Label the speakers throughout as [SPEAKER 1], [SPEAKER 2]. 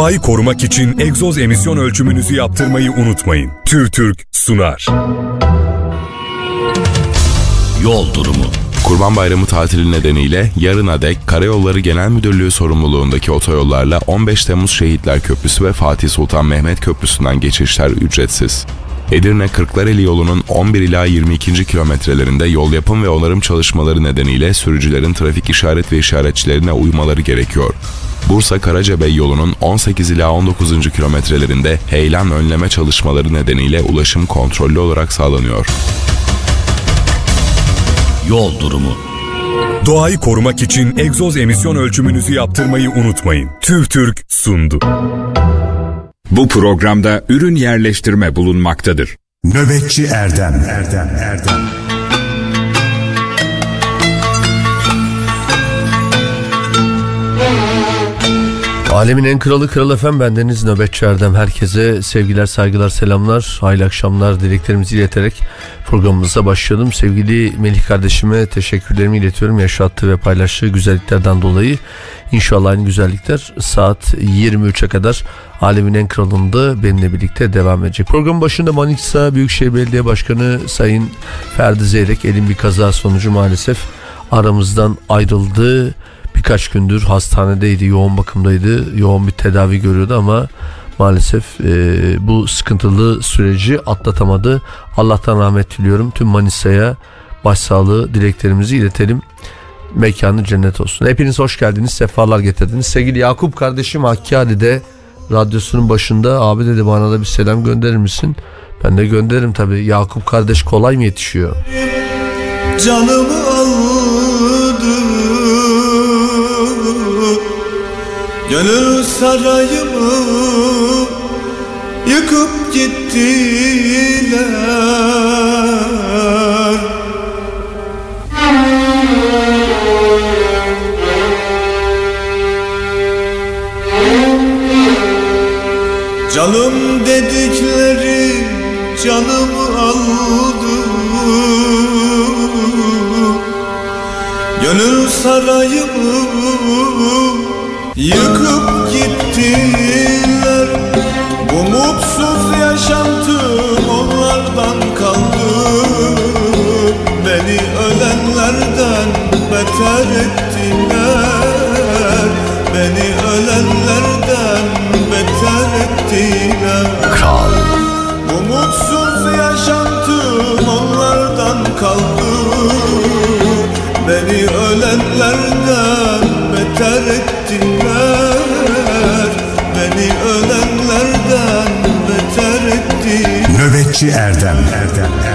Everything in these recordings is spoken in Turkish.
[SPEAKER 1] Doğayı korumak için egzoz emisyon ölçümünüzü yaptırmayı unutmayın. TÜRTÜRK sunar.
[SPEAKER 2] Yol durumu
[SPEAKER 3] Kurban Bayramı tatili nedeniyle yarına dek Karayolları Genel Müdürlüğü sorumluluğundaki otoyollarla 15 Temmuz Şehitler Köprüsü ve Fatih Sultan Mehmet Köprüsü'nden geçişler ücretsiz. Edirne Kırklareli yolunun 11 ila 22. kilometrelerinde yol yapım ve onarım çalışmaları nedeniyle sürücülerin trafik işaret ve işaretçilerine uymaları gerekiyor. Bursa Karacabey yolunun 18 ila 19. kilometrelerinde heyelan önleme çalışmaları nedeniyle ulaşım kontrollü olarak sağlanıyor.
[SPEAKER 2] Yol durumu
[SPEAKER 1] Doğayı korumak için egzoz emisyon ölçümünüzü yaptırmayı unutmayın. TÜRTÜRK sundu.
[SPEAKER 4] Bu programda ürün yerleştirme bulunmaktadır.
[SPEAKER 5] Nöbetçi Erdem Erdem Erdem
[SPEAKER 6] Alemin en kralı Kral Efem bendeniz Nöbetçi Erdem. Herkese sevgiler, saygılar, selamlar, hayırlı akşamlar dileklerimizi ileterek programımıza başlayalım. Sevgili Melih kardeşime teşekkürlerimi iletiyorum. Yaşattığı ve paylaştığı güzelliklerden dolayı. İnşallah aynı güzellikler saat 23'e kadar Alemin en kralında benimle birlikte devam edecek. Program başında Manisa Büyükşehir Belediye Başkanı Sayın Ferdi Zeyrek elin bir kaza sonucu maalesef aramızdan ayrıldı birkaç gündür hastanedeydi, yoğun bakımdaydı, yoğun bir tedavi görüyordu ama maalesef e, bu sıkıntılı süreci atlatamadı. Allah'tan rahmet diliyorum. Tüm Manisa'ya başsağlığı dileklerimizi iletelim. Mekanı cennet olsun. Hepiniz hoş geldiniz, sefalar getirdiniz. Sevgili Yakup kardeşim Hakkari'de radyosunun başında abi dedi bana da bir selam gönderir misin? Ben de gönderirim tabi. Yakup kardeş kolay mı yetişiyor?
[SPEAKER 7] Canımı Gönül sarayımı yıkıp gittiler. Canım dedikleri canımı aldı. Gönül sarayımı Yıkıp gittiler. Bu mutsuz yaşantım onlardan kaldı. Beni ölenlerden beter ettiler. Beni ölenlerden beter ettiler.
[SPEAKER 2] Kral.
[SPEAKER 7] Bu mutsuz yaşantım onlardan kaldı. Beni ölenlerden ettiler Beni ölenlerden beter ettiler
[SPEAKER 5] Nöbetçi Erdem Erdem Erdem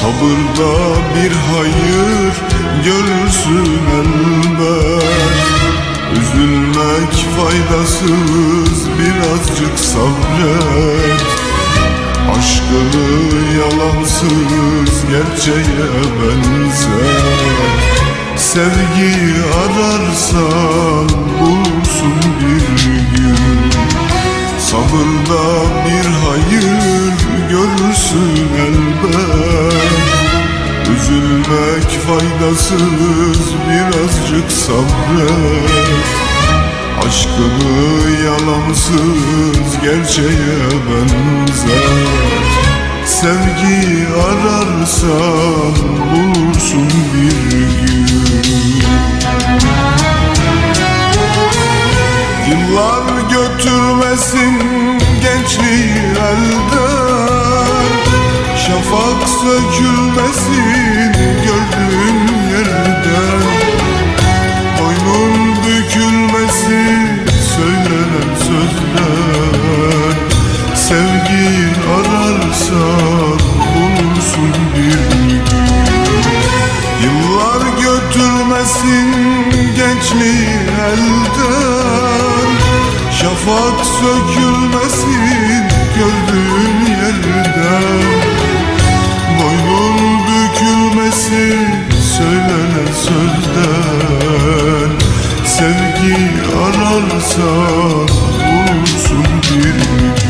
[SPEAKER 7] Sabırda bir hayır görürsün elbet. Üzülmek faydasız birazcık sabret. Aşkını yalansız gerçeğe benzer. Sevgiyi ararsan bulursun bir gün. Sabırda bir hayır görürsün elbet. Üzülmek faydasız birazcık sabret. Aşkını yalansız gerçeğe benzer. Sevgi ararsan bulursun bir gün Yıllar götürmesin gençliği elden. Şafak sökülmesin gördüğün yerden. Boynun bükülmesin söylenen sözler. Sevgi ararsan bulursun bir götürmesin gençliği elden. Şafak sökülmesin gördüğün yerden. Boynun bükülmesin söylenen sözden. Sevgi ararsan bulursun bir gün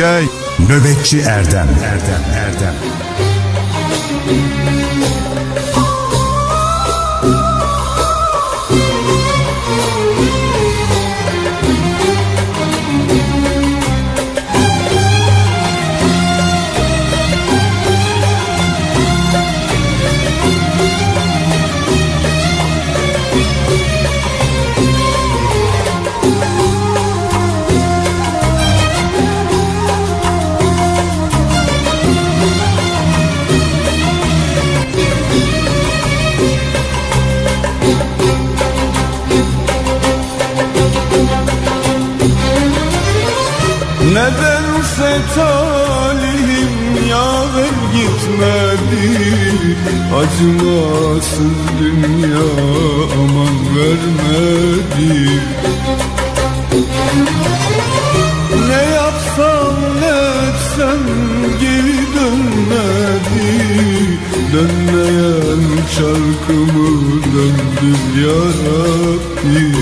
[SPEAKER 8] Okey.
[SPEAKER 5] Nöbetçi Erdem Erdem
[SPEAKER 7] Acımasız dünya aman vermedi Ne yapsam ne etsem geri dönmedi. Dönmeyen çarkımı döndür ya Rabbi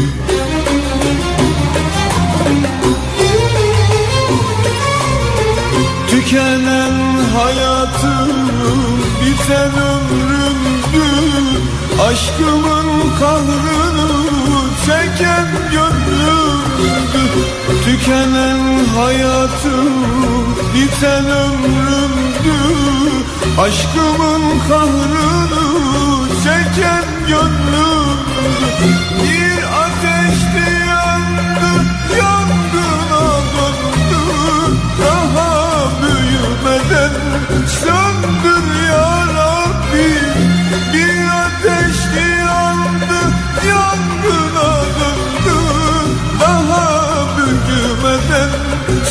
[SPEAKER 7] Tükenen hayatım biten ömrümdü Aşkımın kahrını çeken gönlümdü. Tükenen hayatım biten ömrümdü. Aşkımın kahrını çeken gönlümdü. Bir ateşti yandı yangına döndü. Daha büyümeden söndür ya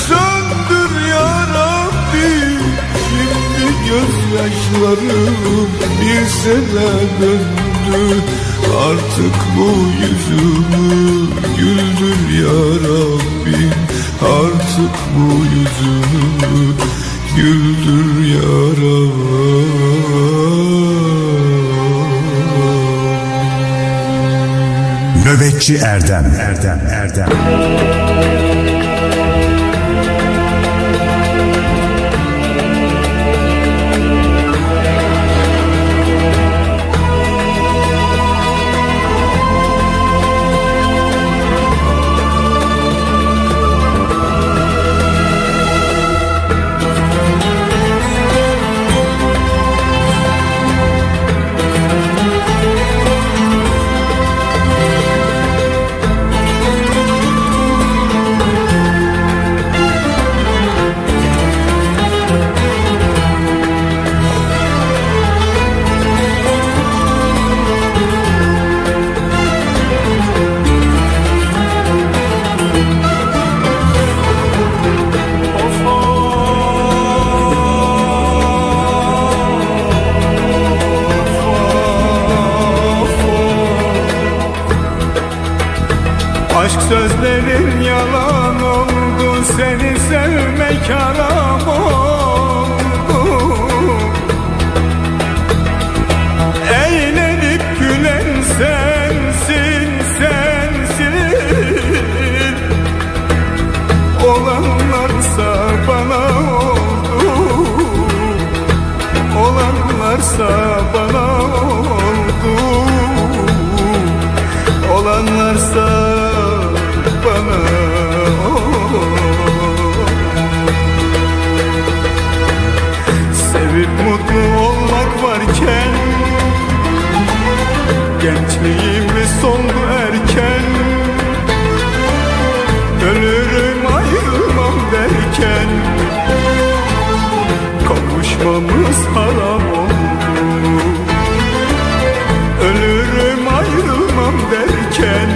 [SPEAKER 7] söndür ya Rabbi Şimdi gözyaşlarım bir sene döndü. Artık bu yüzümü güldür ya Rabbim Artık bu yüzümü güldür ya Rabbim
[SPEAKER 5] Nöbetçi Erdem. Erdem Erdem
[SPEAKER 9] Kavuşmamız haram oldu. Ölürüm ayrılmam derken.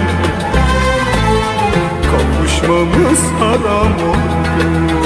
[SPEAKER 9] Kavuşmamız haram oldu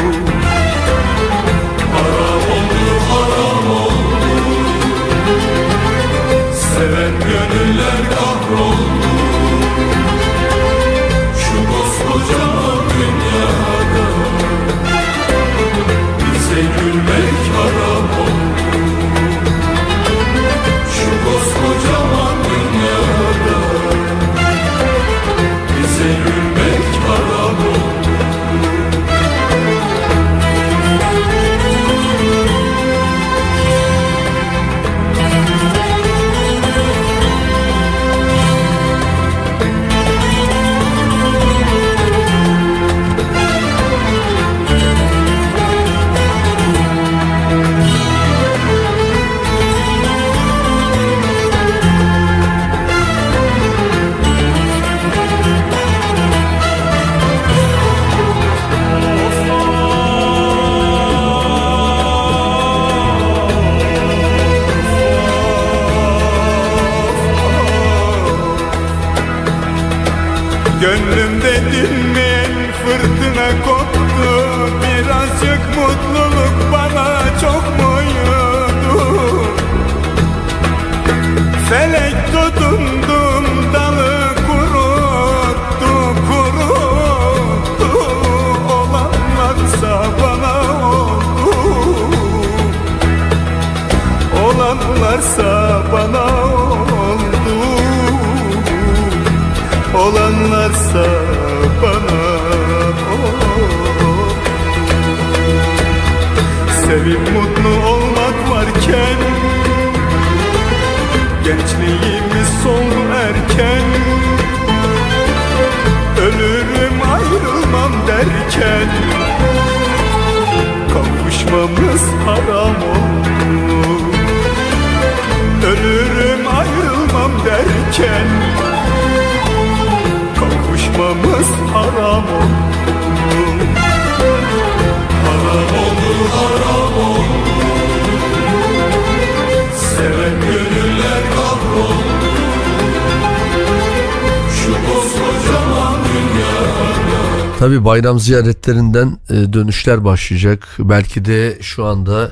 [SPEAKER 6] bayram ziyaretlerinden e, dönüşler başlayacak. Belki de şu anda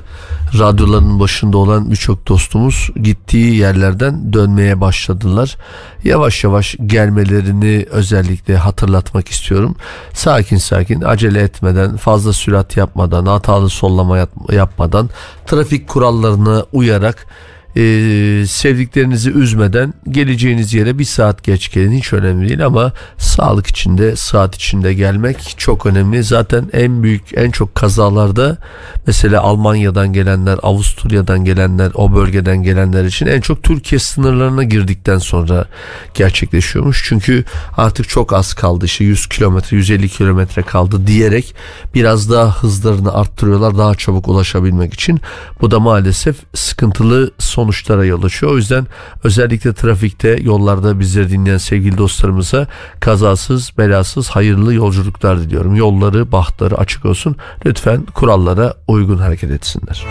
[SPEAKER 6] radyoların başında olan birçok dostumuz gittiği yerlerden dönmeye başladılar. Yavaş yavaş gelmelerini özellikle hatırlatmak istiyorum. Sakin sakin acele etmeden fazla sürat yapmadan hatalı sollama yap- yapmadan trafik kurallarına uyarak e, sevdiklerinizi üzmeden geleceğiniz yere bir saat geç gelin hiç önemli değil ama sağlık içinde saat içinde gelmek çok önemli. Zaten en büyük en çok kazalarda mesela Almanya'dan gelenler Avusturya'dan gelenler o bölgeden gelenler için en çok Türkiye sınırlarına girdikten sonra gerçekleşiyormuş. Çünkü artık çok az kaldı işte 100 kilometre 150 kilometre kaldı diyerek biraz daha hızlarını arttırıyorlar daha çabuk ulaşabilmek için. Bu da maalesef sıkıntılı sonuçlara yol açıyor. O yüzden özellikle trafikte yollarda bizleri dinleyen sevgili dostlarımıza kazasız belasız hayırlı yolculuklar diliyorum. Yolları bahtları açık olsun. Lütfen kurallara uygun hareket etsinler.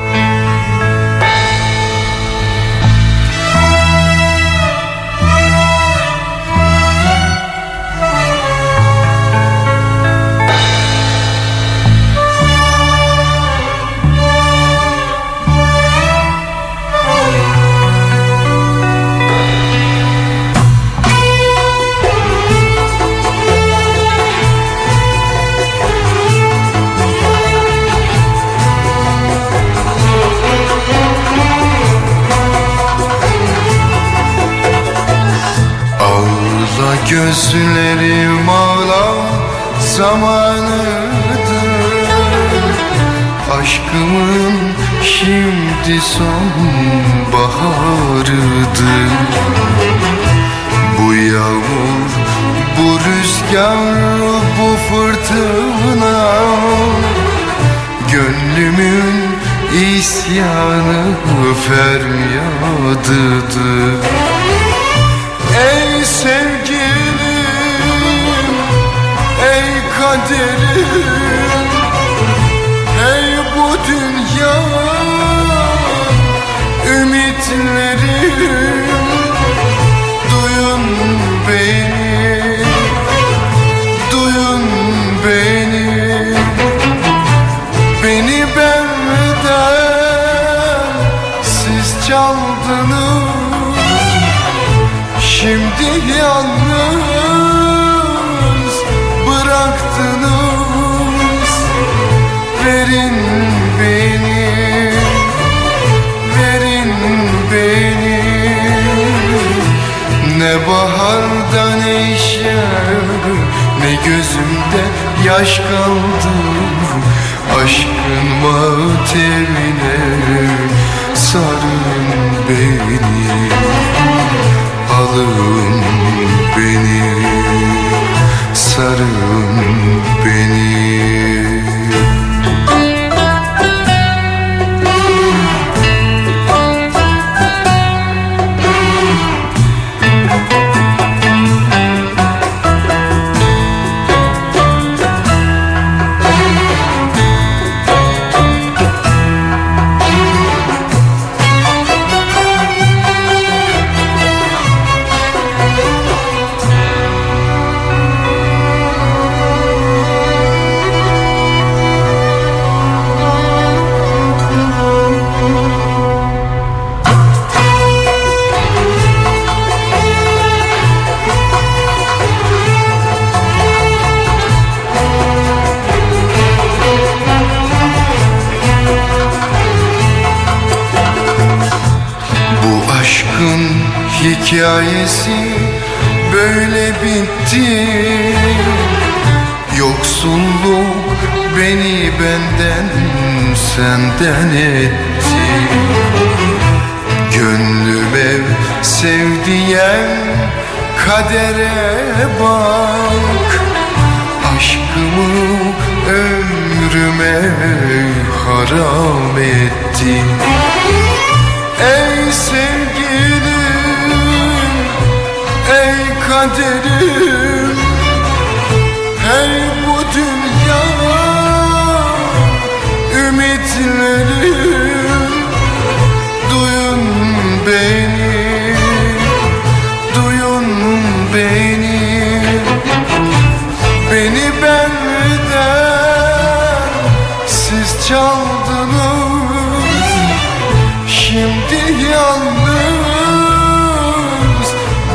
[SPEAKER 10] Yalnız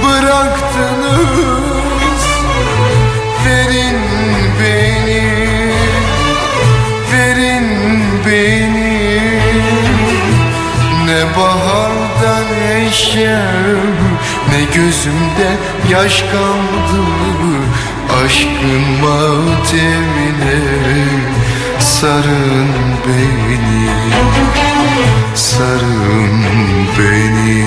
[SPEAKER 10] bıraktınız. Verin beni, verin beni. Ne baharda neşe, ne gözümde yaş kaldı. Aşkın matemine sarın beni Sarın beni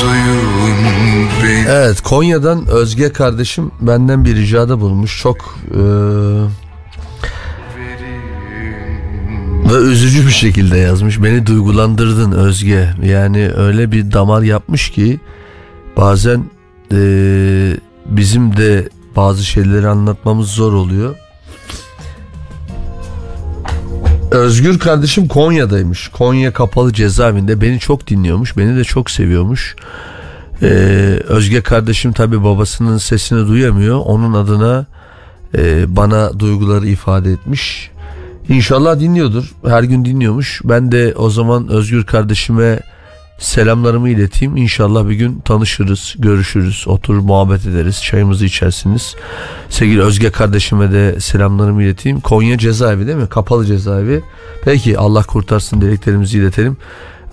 [SPEAKER 10] Duyun beni
[SPEAKER 6] Evet Konya'dan Özge kardeşim benden bir ricada bulmuş. Çok e, ve üzücü bir şekilde yazmış. Beni duygulandırdın Özge. Yani öyle bir damar yapmış ki bazen e, bizim de bazı şeyleri anlatmamız zor oluyor. Özgür kardeşim Konya'daymış. Konya Kapalı Cezaevinde beni çok dinliyormuş. Beni de çok seviyormuş. Ee, Özge kardeşim tabi babasının sesini duyamıyor. Onun adına e, bana duyguları ifade etmiş. İnşallah dinliyordur. Her gün dinliyormuş. Ben de o zaman Özgür kardeşime selamlarımı ileteyim. İnşallah bir gün tanışırız, görüşürüz, oturur muhabbet ederiz, çayımızı içersiniz. Sevgili Özge kardeşime de selamlarımı ileteyim. Konya cezaevi değil mi? Kapalı cezaevi. Peki Allah kurtarsın dileklerimizi iletelim.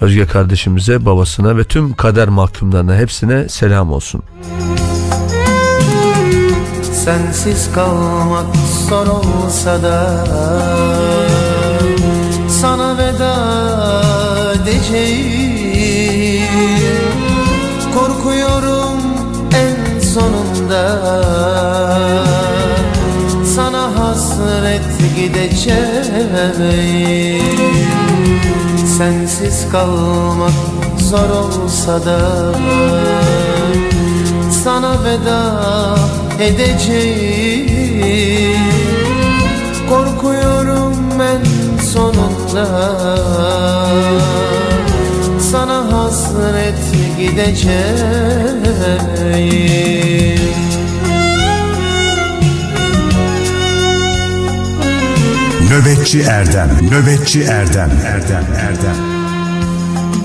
[SPEAKER 6] Özge kardeşimize, babasına ve tüm kader mahkumlarına hepsine selam olsun.
[SPEAKER 11] Sensiz kalmak zor olsa da Sana veda edeceğim gideceğim Sensiz kalmak zor olsa da Sana veda edeceğim. Korkuyorum ben sonunda. Sana hasret gideceğim
[SPEAKER 5] Nöbetçi Erdem, Nöbetçi Erdem, Erdem, Erdem.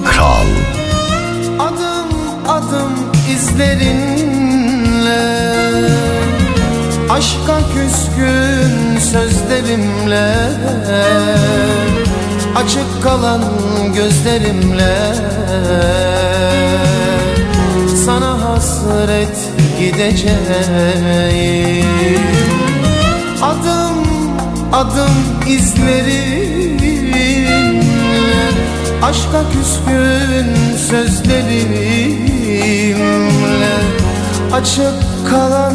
[SPEAKER 2] Kral.
[SPEAKER 11] Adım adım izlerinle. Aşka küskün sözlerimle. Açık kalan gözlerimle. Sana hasret gideceğim adım izlerinle Aşka küskün sözlerimle Açık kalan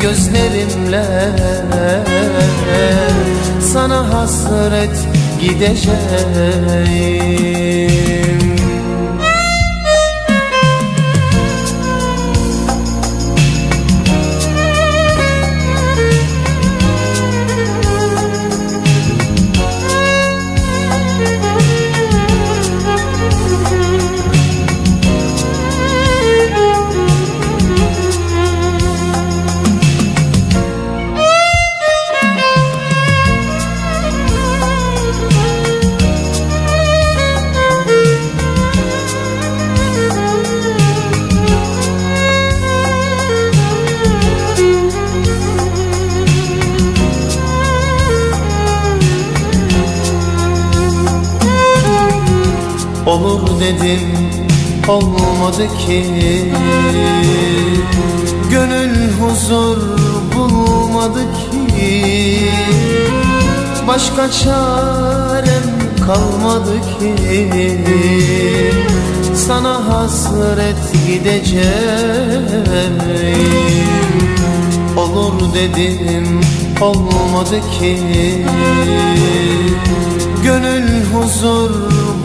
[SPEAKER 11] gözlerimle. Sana hasret gideceğim dedim olmadı ki. Gönül huzur bulmadı ki. Başka çarem kalmadı ki. Sana hasret gideceğim. Olur dedim olmadı ki. Gönül huzur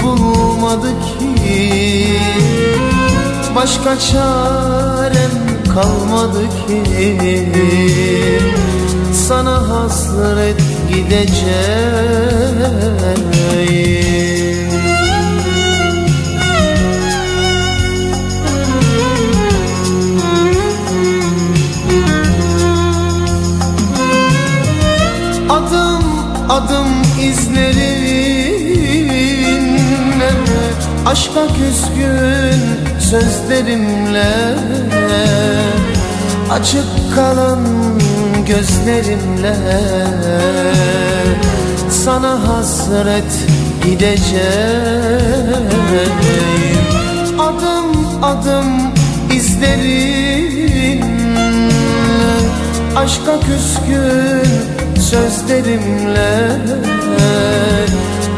[SPEAKER 11] bulmadı ki Başka çarem kalmadı ki. Sana hasret gideceğim. Adım adım izlerinle Aşka küskün sözlerimle Açık kalan gözlerimle Sana hasret gideceğim. Adım adım izlerinle Aşka küskün sözlerimle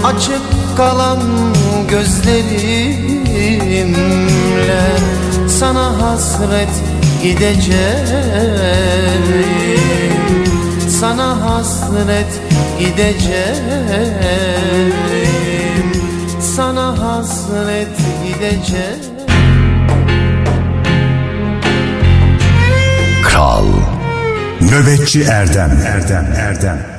[SPEAKER 11] Açık kalan gözlerimle Sana hasret gideceğim. Sana hasret gideceğim. Sana hasret gideceğim.
[SPEAKER 2] Kral
[SPEAKER 5] Nöbetçi Erdem, Erdem, Erdem.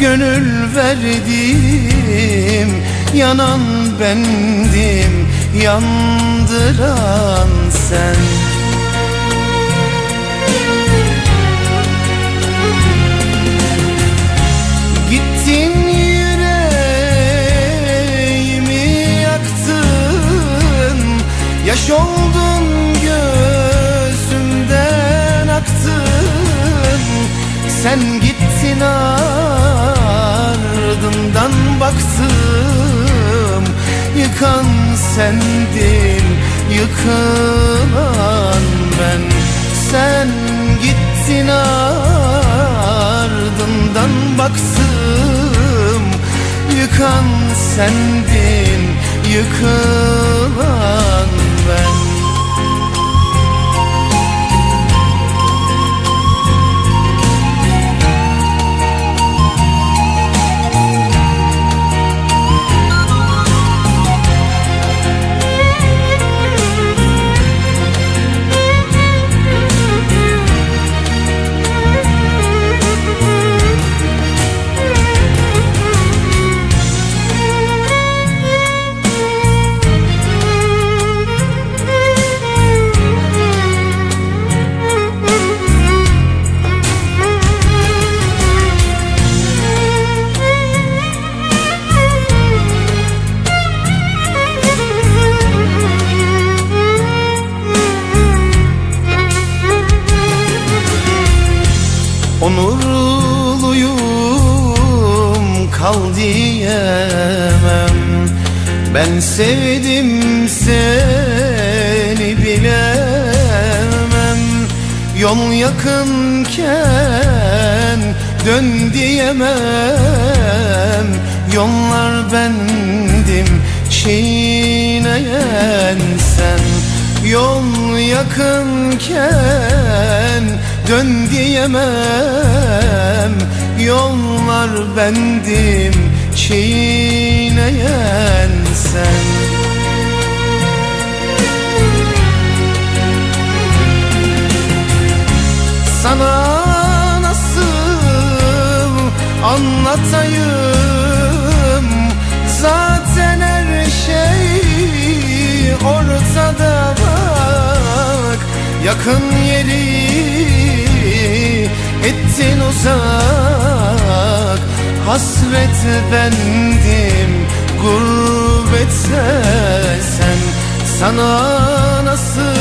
[SPEAKER 11] gönül verdim Yanan bendim yandıran sen baktım Yıkan sendin yıkılan ben. Sen gittin ardından baktım Yıkan sendin yıkılan ben sevdim seni bilemem. Yol yakınken dön diyemem. Yollar bendim çiğneyen sen. Yol yakınken dön diyemem. Yollar bendim çiğneyen sen anlatayım Zaten her şey ortada bak. Yakın yeri ettin uzak. Hasret bendim gurbette sen. Sana nasıl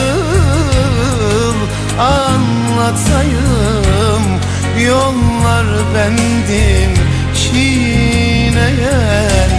[SPEAKER 11] anlatayım? Yollar bendim çiğneyen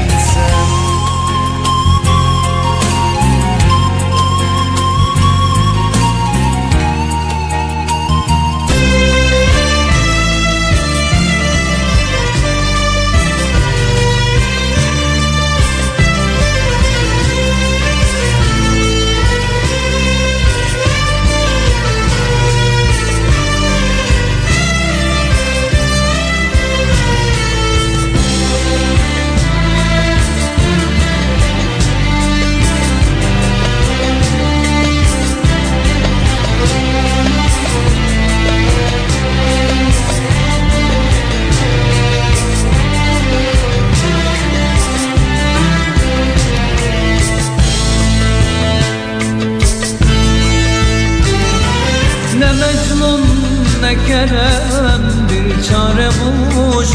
[SPEAKER 12] ne Kerem bir çare bulmuş.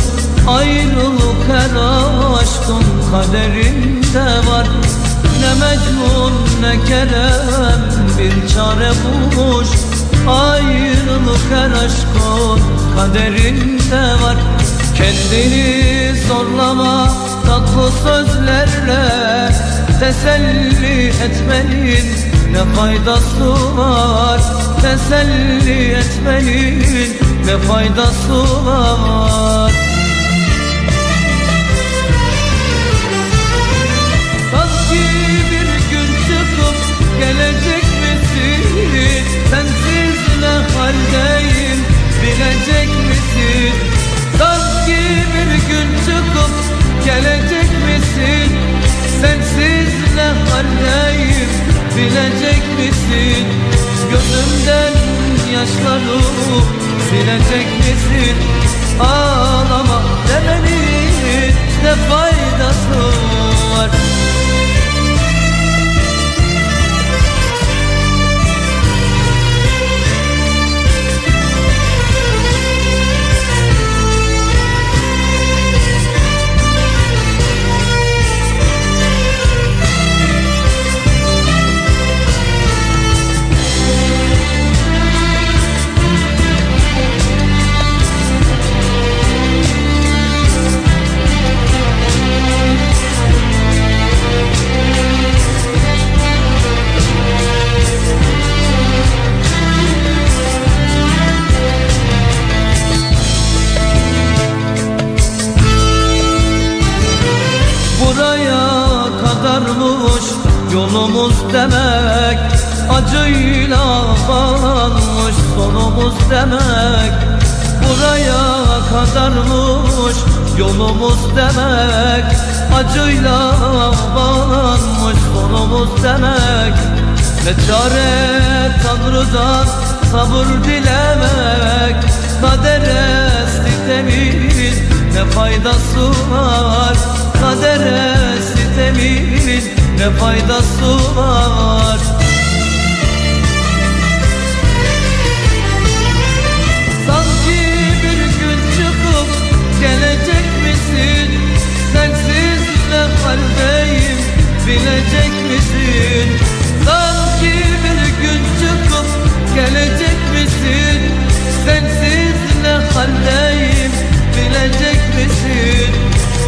[SPEAKER 12] Ayrılık her aşkın kaderinde var. Ne Mecnun ne Kerem bir çare bulmuş. Ayrılık her aşkın kaderinde var. Kendini zorlama tatlı sözlerle Teselli etmenin ne faydası var teselli etmenin ne faydası var? Sanki bir gün çıkıp gelecek misin? Sensiz ne haldeyim bilecek misin? Sanki bir gün çıkıp gelecek misin? Sensiz ne haldeyim bilecek misin? Gözümden yaşları silecek misin? Ağlama demenin ne faydası var? Sonumuz demek Buraya kadarmış yolumuz demek. Acıyla bağlanmış sonumuz demek. Ne çare Tanrı'dan sabır dilemek. Kadere sitemin ne faydası var? Kadere sitemin ne faydası var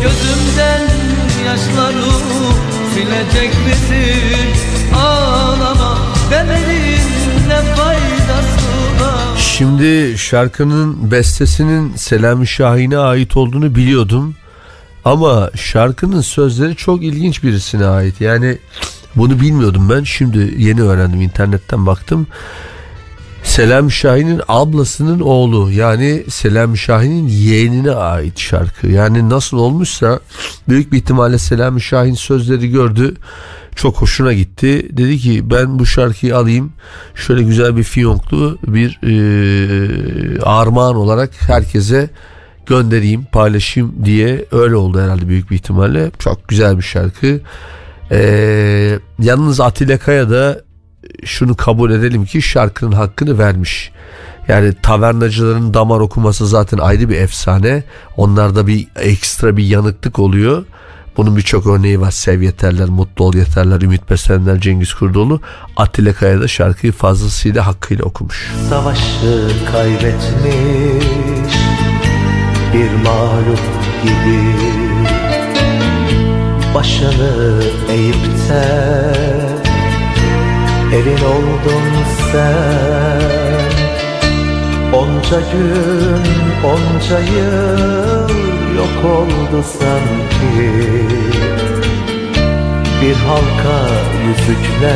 [SPEAKER 12] Gözümden yaşları silecek misin? Ağlama demenin ne faydası var?
[SPEAKER 6] Şimdi şarkının bestesinin Selami Şahin'e ait olduğunu biliyordum. Ama şarkının sözleri çok ilginç birisine ait. Yani bunu bilmiyordum ben. Şimdi yeni öğrendim internetten baktım. Selam Şahin'in ablasının oğlu yani Selam Şahin'in yeğenine ait şarkı. Yani nasıl olmuşsa büyük bir ihtimalle Selam Şahin sözleri gördü. Çok hoşuna gitti. Dedi ki ben bu şarkıyı alayım. Şöyle güzel bir fiyonklu bir e, armağan olarak herkese göndereyim, paylaşayım diye öyle oldu herhalde büyük bir ihtimalle. Çok güzel bir şarkı. Ee, yalnız Atilla Kaya da şunu kabul edelim ki şarkının hakkını vermiş. Yani tavernacıların damar okuması zaten ayrı bir efsane. Onlarda bir ekstra bir yanıklık oluyor. Bunun birçok örneği var. Sev yeterler, mutlu ol yeterler, Ümit Besenler, Cengiz Kurdoğlu. Atilla Kaya da şarkıyı fazlasıyla hakkıyla okumuş.
[SPEAKER 13] Savaşı kaybetmiş bir mağlup gibi Başını eğip Evin oldun sen. Onca gün, onca yıl yok oldu sanki. Bir halka yüzükle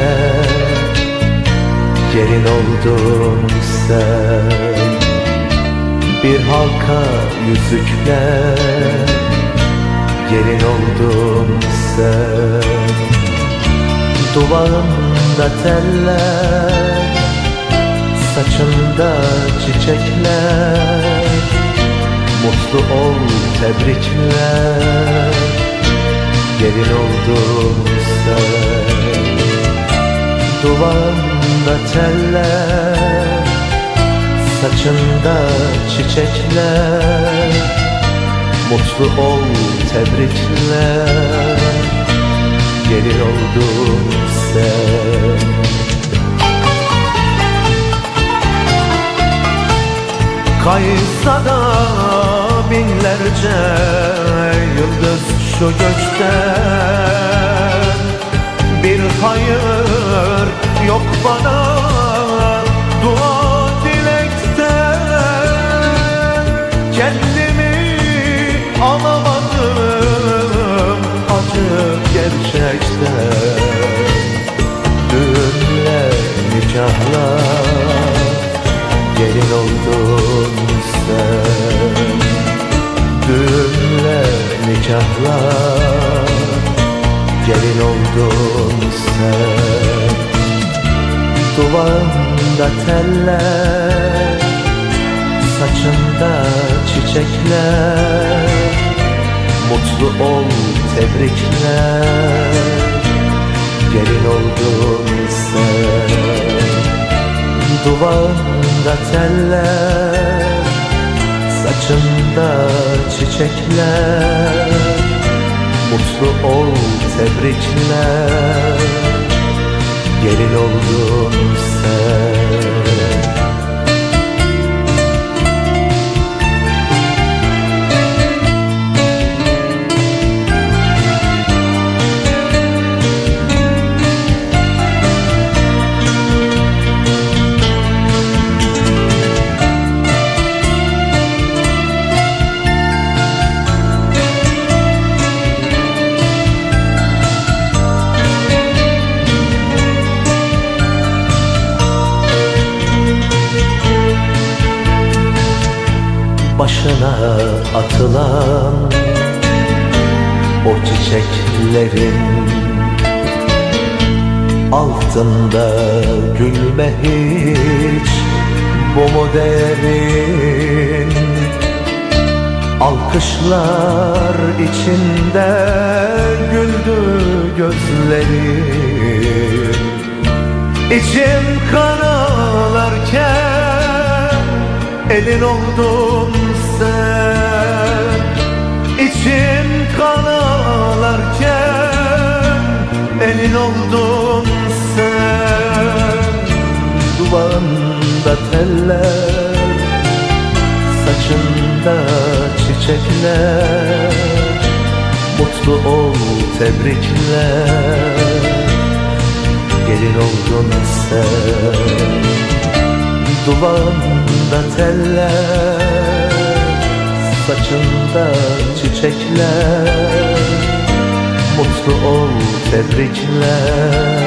[SPEAKER 13] gelin oldun sen. Bir halka yüzükle gelin oldun sen Duvağında teller Saçında çiçekler Mutlu ol tebrikler Gelin oldun sen. Duvağında teller Saçında çiçekler Mutlu ol tebrikler gelin oldun sen Kaysa da binlerce yıldız şu gökte. Bir hayır yok bana dua dilekte. Kendimi alamadım gerçekte. Düğünle nikahla Gelin oldun sen. Düğünle nikahla Gelin oldun sen. Duvağında teller. Saçında çiçekler. Mutlu ol tebrikler. Gelin oldun sen Duvağında teller Saçında çiçekler Mutlu ol tebrikler. Gelin oldun başına atılan o çiçeklerin altında gülme hiç bu mu değerin alkışlar içinde güldü gözlerin. İçim kan ağlarken elin oldun sen İçim kan ağlarken elin oldun sen. Duvağında teller saçında çiçekler Mutlu ol tebrikler. Gelin oldun sen. Duvağında teller Saçında çiçekler Mutlu ol tebrikler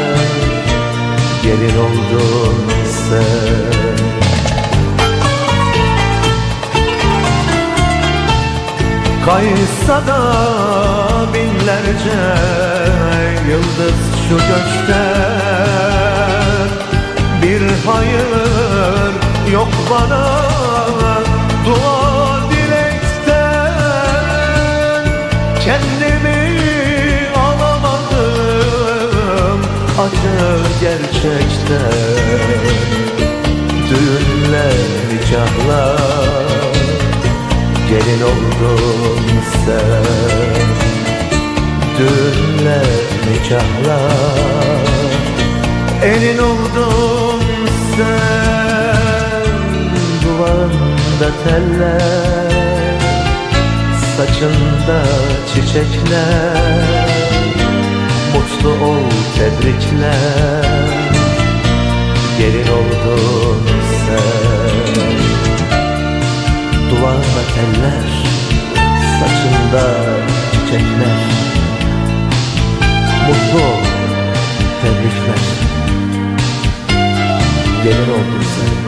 [SPEAKER 13] Gelin oldun sen. Kaysa da binlerce yıldız şu gökten Bir hayır yok bana Kendimi alamadım acı gerçekten Düğünler, nikahlar Gelin oldun sen. Düğünler, nikahlar Elin oldun sen. Duvağında teller Saçında çiçekler Mutlu ol tebrikler. Gelin oldun sen. Duvağında teller Saçında çiçekler. Mutlu ol Tebrikler. Gelin oldun sen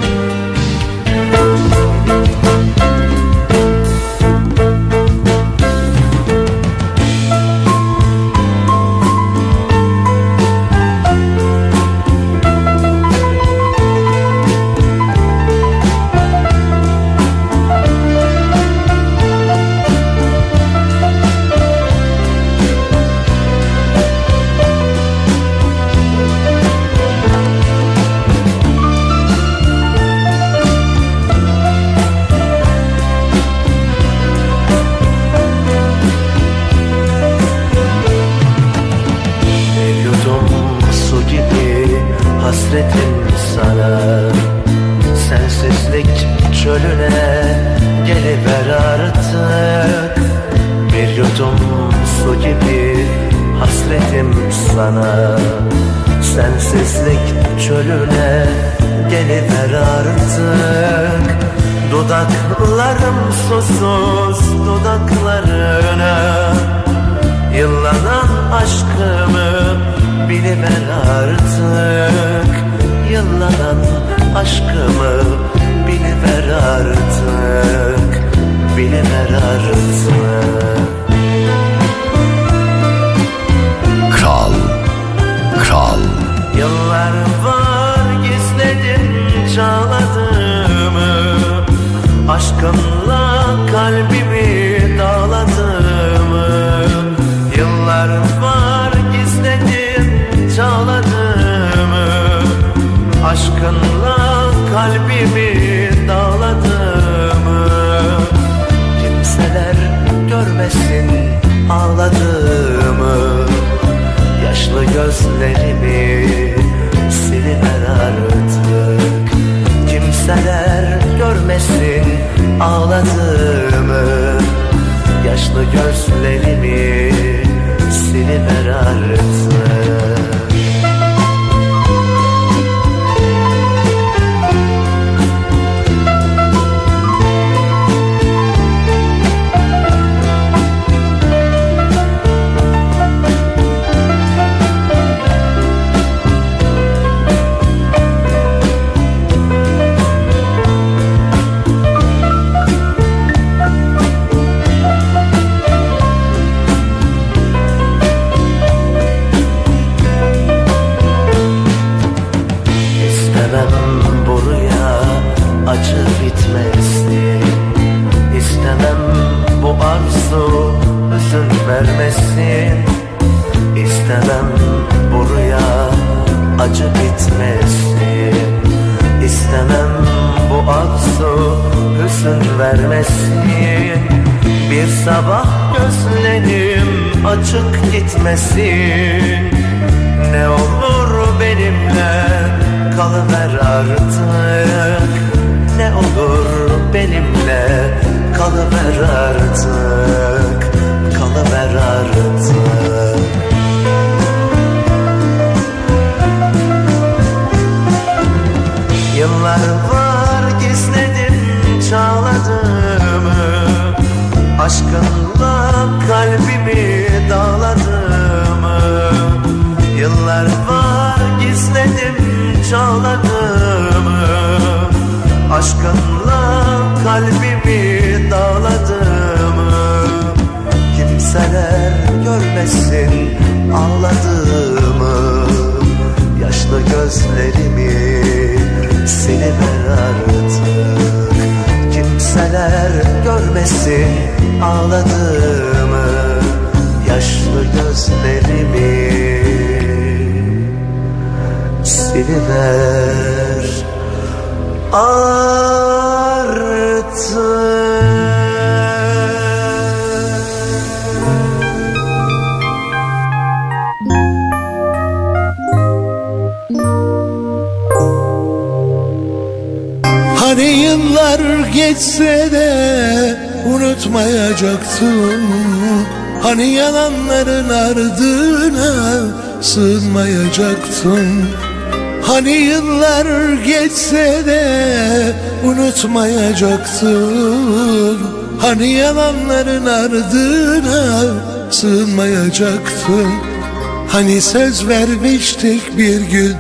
[SPEAKER 11] Hani söz vermiştik bir gün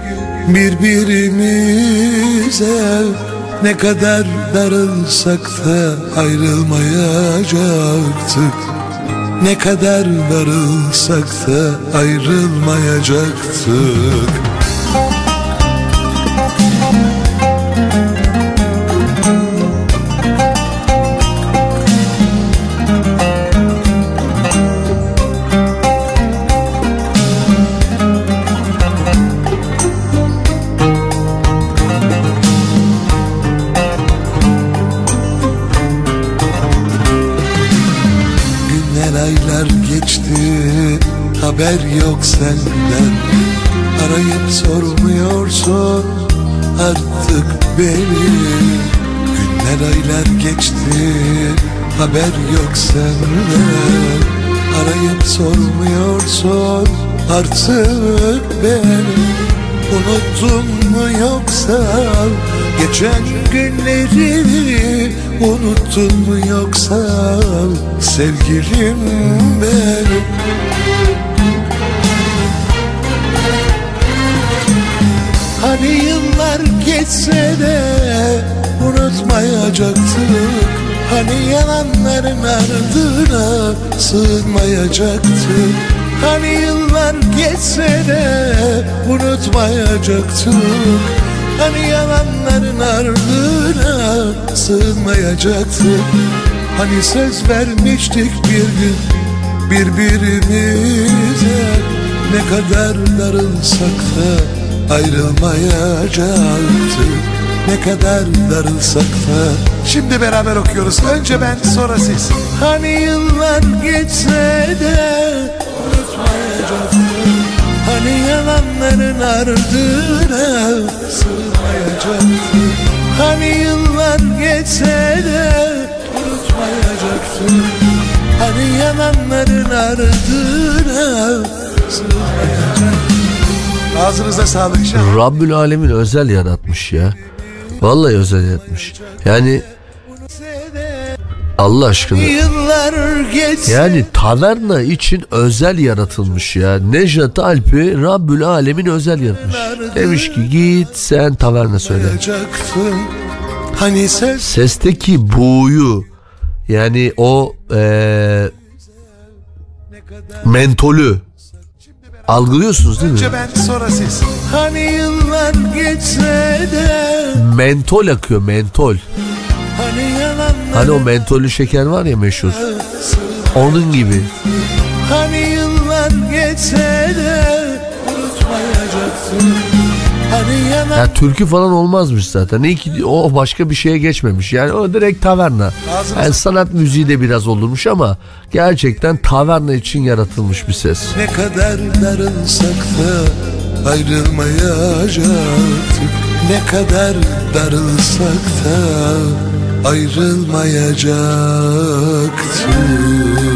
[SPEAKER 11] birbirimize. Ne kadar darılsak da ayrılmayacaktık. Ne kadar darılsak da ayrılmayacaktık haber yok senden. Arayıp sormuyorsun artık beni. Günler aylar geçti haber yok senden. Arayıp sormuyorsun artık beni. Unuttun mu yoksa geçen günleri Unuttun mu yoksa sevgilim benim Hani yıllar geçse de unutmayacaktık Hani yalanların ardına sığınmayacaktık Hani yıllar geçse de unutmayacaktık Hani yalanların ardına sığınmayacaktık Hani söz vermiştik bir gün birbirimize Ne kadar darılsak da ayrılmayacaktık Ne kadar darılsak da. Şimdi beraber okuyoruz. Önce ben sonra siz. Hani yıllar geçse de unutmayacaktık Hani yalanların ardına sığmayacaktı. Hani yıllar geçse de unutmayacaktı. Hani yalanların ardına sığmayacaktı Ağzınıza sağlık şah.
[SPEAKER 6] Rabbül Alemin özel yaratmış ya. Vallahi özel yaratmış. Yani Allah aşkına. Yani taverna için özel yaratılmış ya. Nejat Alp'i Rabbül Alemin özel yaratmış. Demiş ki git sen taverna söyle.
[SPEAKER 11] Hani ses
[SPEAKER 6] Sesteki buğuyu yani o eee mentolü algılıyorsunuz değil mi?
[SPEAKER 11] önce ben sonra siz Hani yıllar geçse de
[SPEAKER 6] Mentol akıyor mentol.
[SPEAKER 11] Hani
[SPEAKER 6] Hani o mentolü şeker var ya meşhur. Onun gibi.
[SPEAKER 11] Hani yıllar geçse de unutmayacaksın
[SPEAKER 6] Ya türkü falan olmazmış zaten. İyi ki o başka bir şeye geçmemiş. Yani o direkt taverna. Yani sanat müziği de biraz olurmuş ama gerçekten taverna için yaratılmış bir ses.
[SPEAKER 11] ne kadar darılsak da ayrılmayacaktık Ne kadar darılsak da ayrılmayacaktık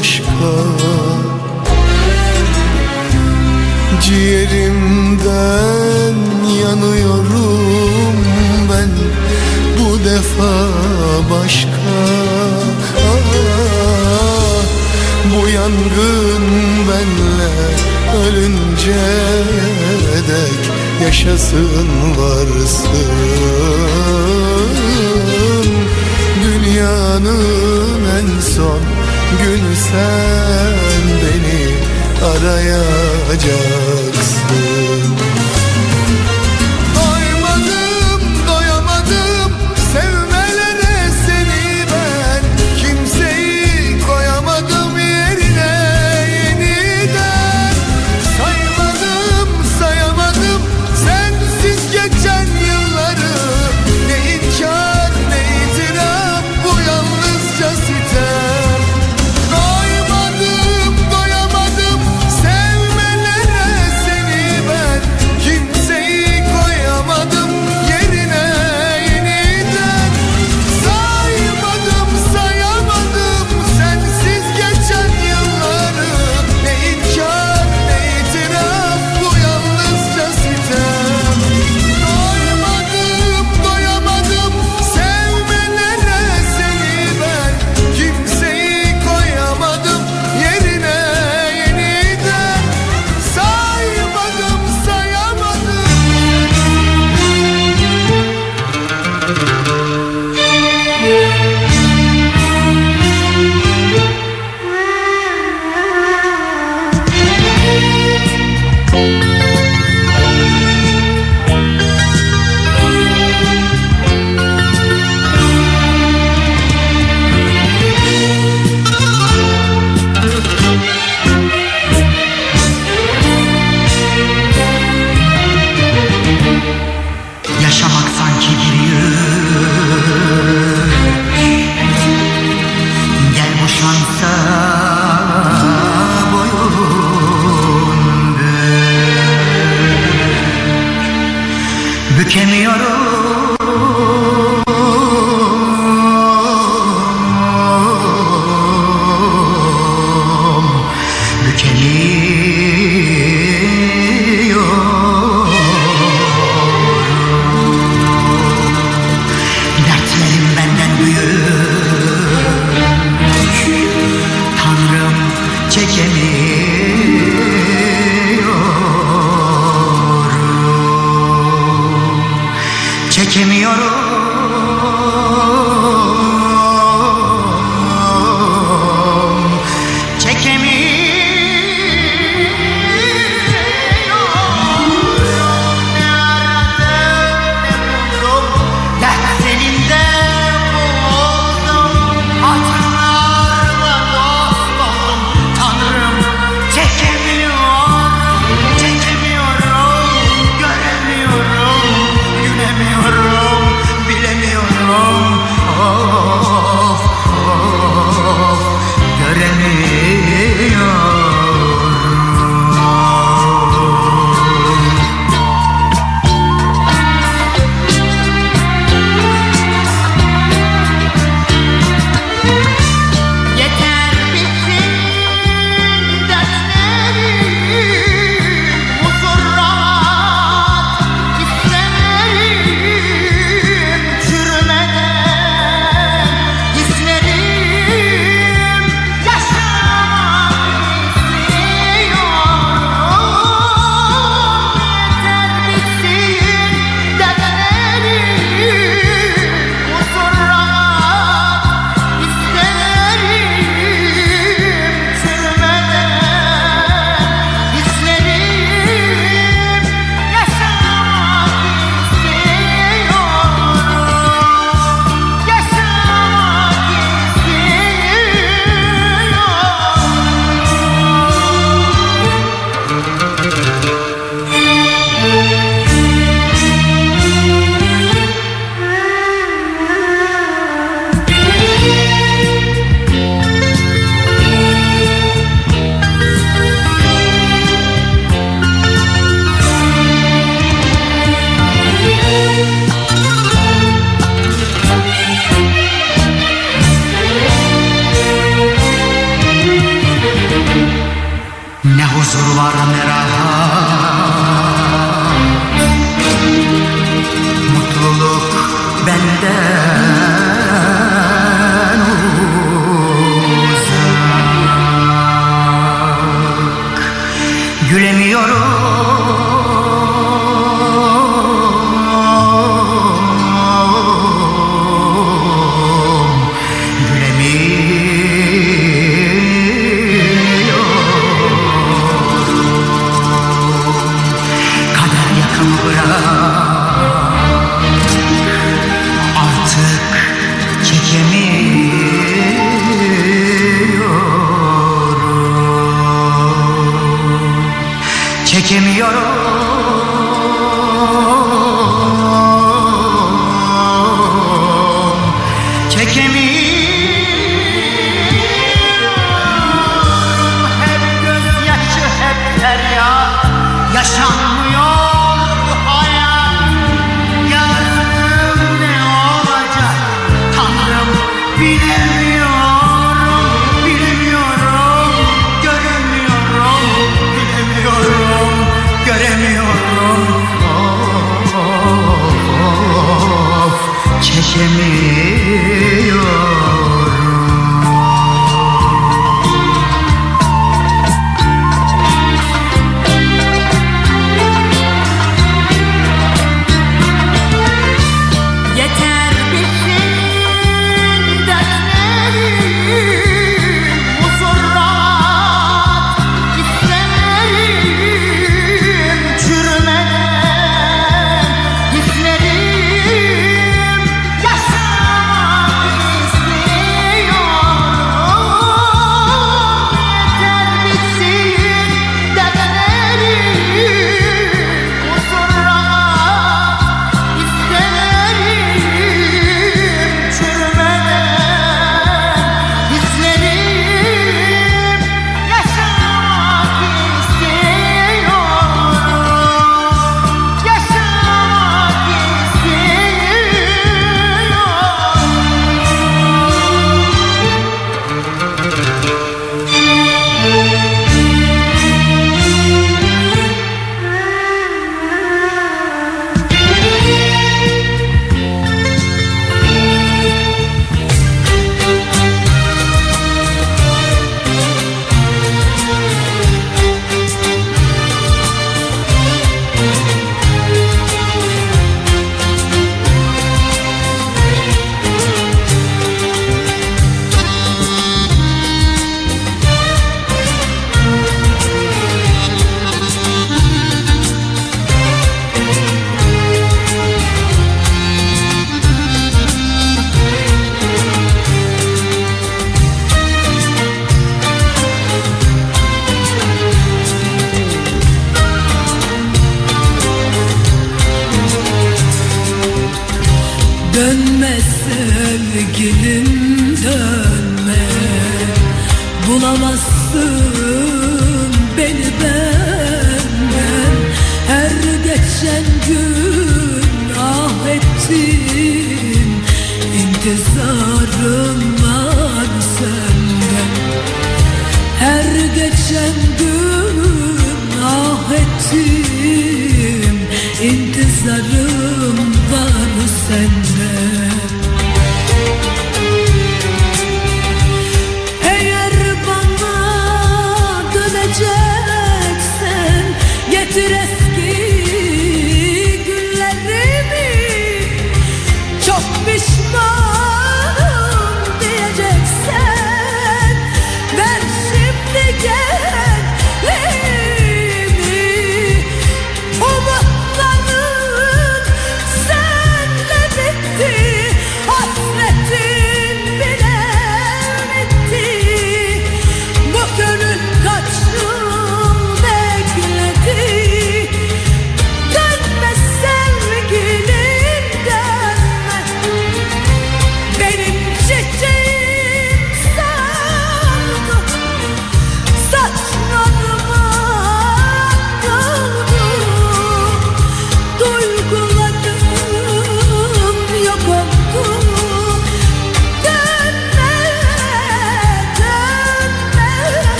[SPEAKER 14] başka.
[SPEAKER 7] Ciğerimden yanıyorum ben Bu defa başka. Ah, bu yangın benle ölünce dek Yaşasın varsın. Dünyanın en son Gül sen beni
[SPEAKER 15] arayacak.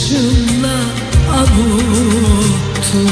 [SPEAKER 15] Gözyaşımla avuttum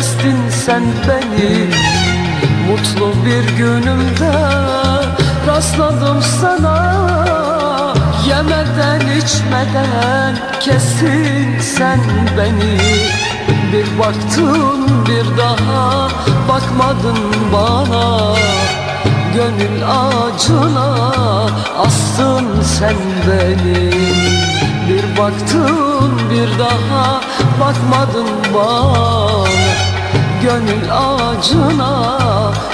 [SPEAKER 11] kestin sen beni Mutlu bir günümde rastladım sana. Yemeden içmeden kestin sen beni. Bir baktın bir daha bakmadın bana. Gönül ağacına astın sen beni. Bir baktın bir daha bakmadın bana Gönül ağacına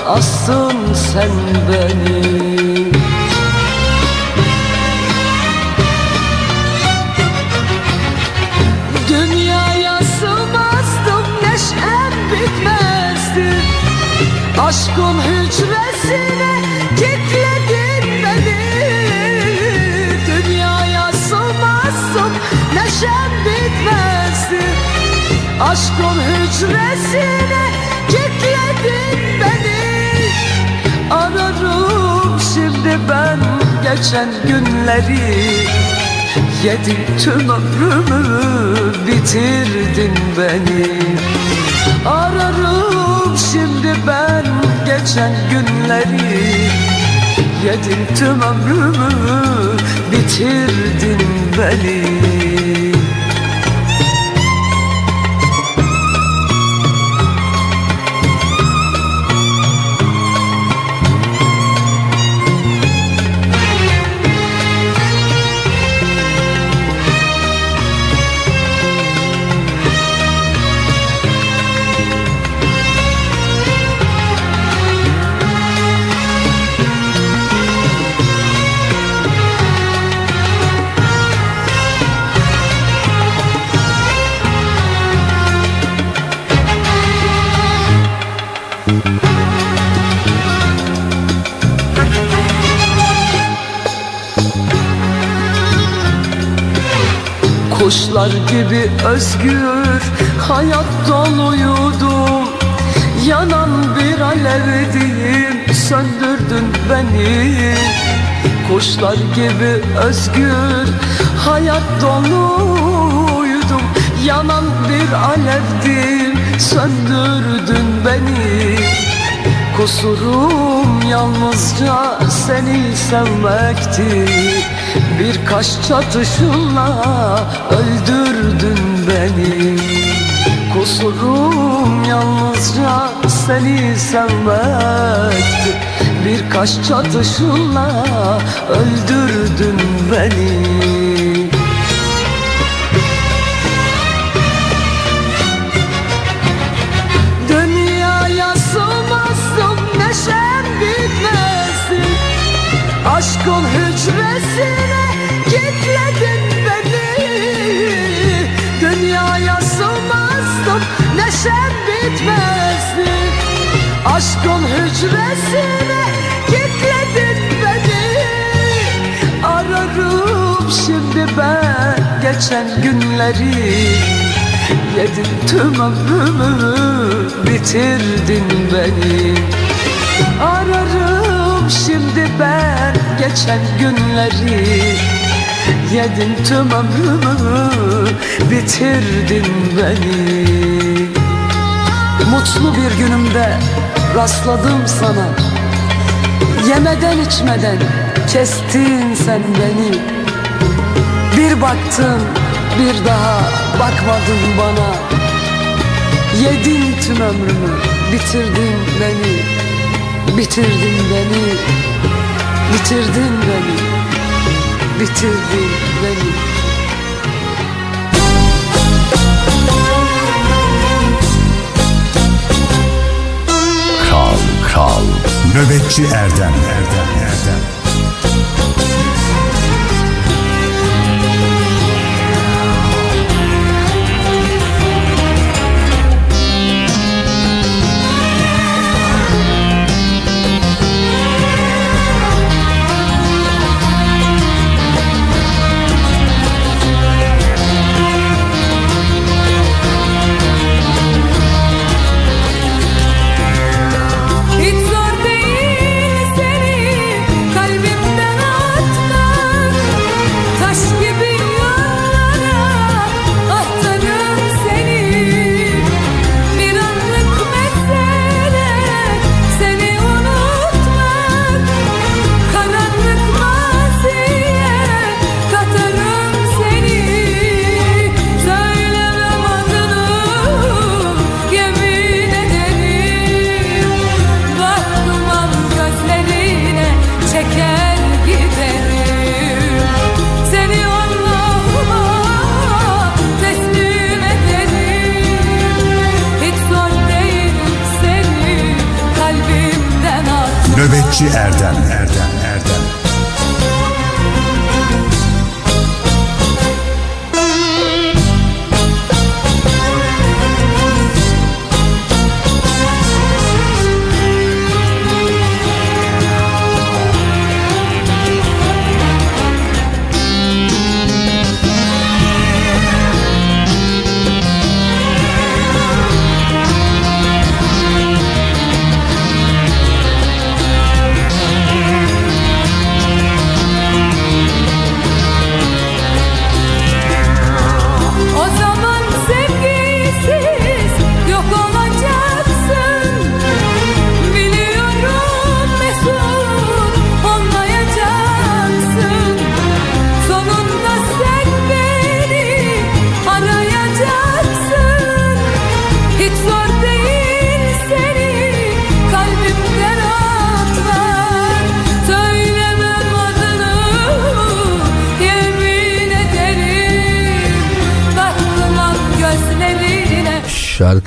[SPEAKER 11] astın sen beni Aşkın hücresine kilitledin beni. Ararım şimdi ben geçen günleri. Yedin tüm ömrümü bitirdin beni. Ararım şimdi ben geçen günleri. Yedin tüm ömrümü bitirdin beni gibi özgür hayat doluydum Yanan bir alevdiyim söndürdün beni. Kuşlar gibi özgür hayat doluydum Yanan bir alevdim söndürdün beni. Kusurum yalnızca seni sevmekti. Birkaç çatışınla öldürdün beni Kusurum yalnızca seni sevmekti. Birkaç çatışınla öldürdün beni. Aşkın Aşkın hücresine kilitledin beni. Ararım şimdi ben geçen günleri. Yedin tüm ömrümü bitirdin beni. Ararım şimdi ben geçen günleri. Yedin tüm ömrümü bitirdin beni. Mutlu bir günümde rastladım sana. Yemeden içmeden kestin sen beni. Bir baktın bir daha bakmadın bana. Yedin tüm ömrümü bitirdin beni. Bitirdin beni. Bitirdin beni. Bitirdin beni.
[SPEAKER 15] Kral Kral Nöbetçi Erdem Erdem Erdem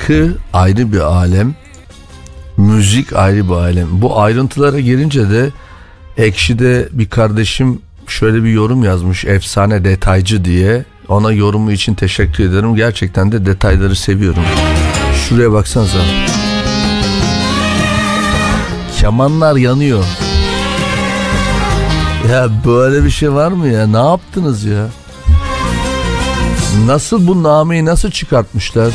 [SPEAKER 6] Şarkı ayrı bir alem. Müzik ayrı bir alem. Bu ayrıntılara girince de Ekşi'de bir kardeşim şöyle bir yorum yazmış. Efsane detaycı diye. Ona yorumu için teşekkür ederim. Gerçekten de detayları seviyorum. Şuraya baksanıza. Kemanlar yanıyor. Ya böyle bir şey var mı ya? Ne yaptınız ya? Nasıl bu nameyi nasıl çıkartmışlar?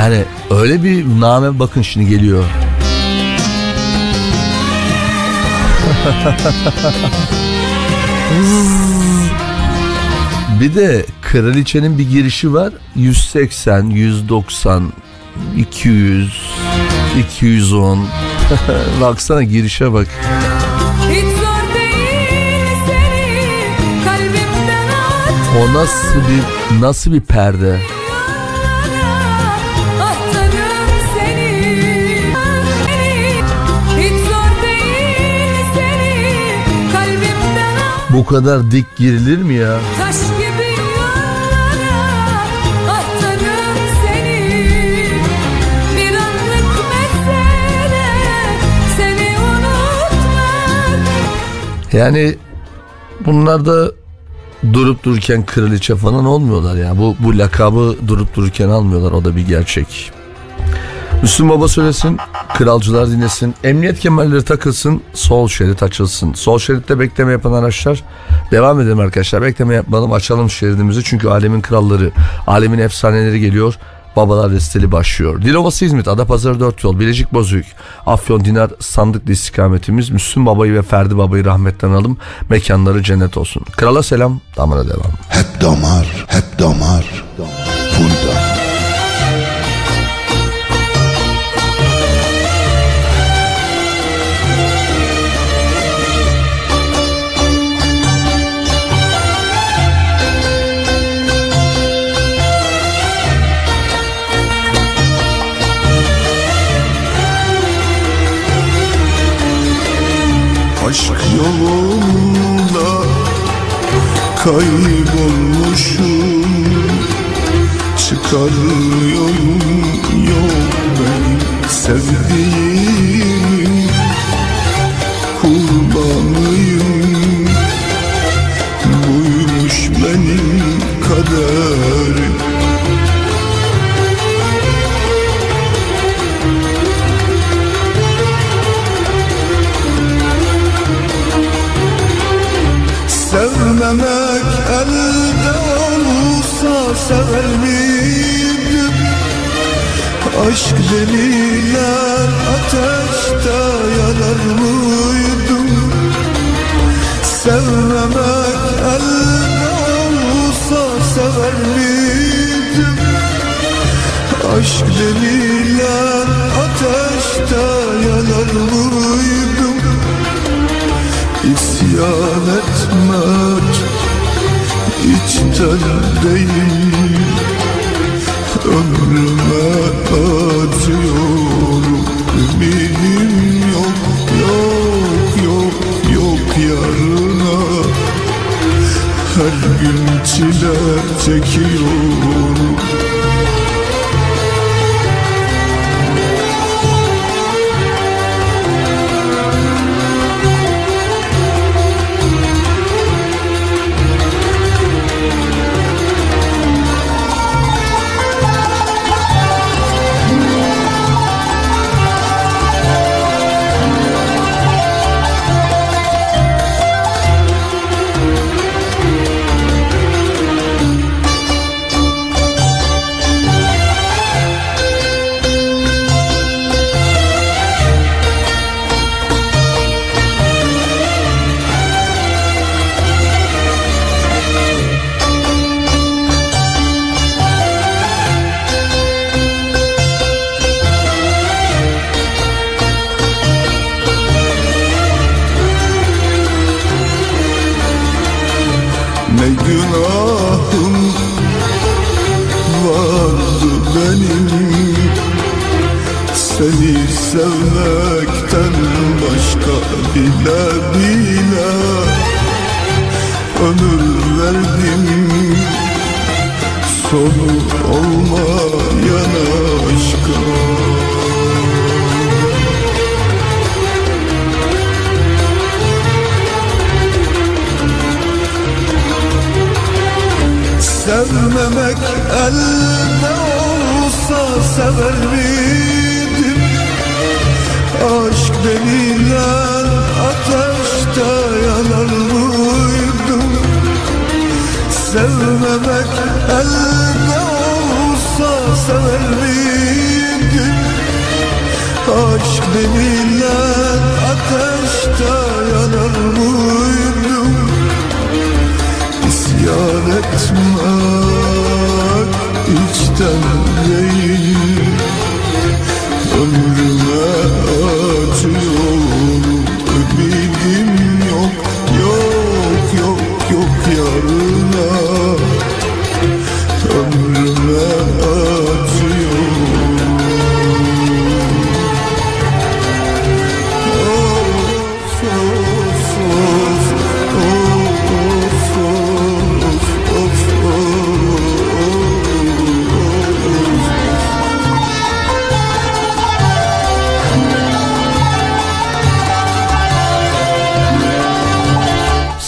[SPEAKER 6] Yani öyle bir name bakın şimdi geliyor. bir de kraliçenin bir girişi var. 180, 190, 200, 210. Baksana girişe bak.
[SPEAKER 15] Hiç zor değil seni kalbimden at
[SPEAKER 6] O nasıl bir nasıl bir perde? Bu kadar dik girilir mi ya?
[SPEAKER 15] Taş gibi yollara tanrım seni Bir anlık mesele Seni unutmak
[SPEAKER 6] Yani bunlar da durup dururken kraliçe falan olmuyorlar ya. Bu bu lakabı durup dururken almıyorlar. O da bir gerçek. Müslüm Baba söylesin, kralcılar dinlesin, emniyet kemerleri takılsın, sol şerit açılsın. Sol şeritte bekleme yapan araçlar devam edelim arkadaşlar. Bekleme yapmalım, açalım şeridimizi çünkü alemin kralları, alemin efsaneleri geliyor. Babalar Desteli başlıyor. Dilovası İzmit, Adapazarı 4 yol, Bilecik Bozüyük, Afyon Dinar Sandıklı istikametimiz. Müslüm Baba'yı ve Ferdi Baba'yı rahmetten alım. Mekanları cennet olsun. Krala selam, damara devam.
[SPEAKER 2] Hep damar, hep damar. Full damar.
[SPEAKER 7] Kaybolmuşum. Çıkarıyorum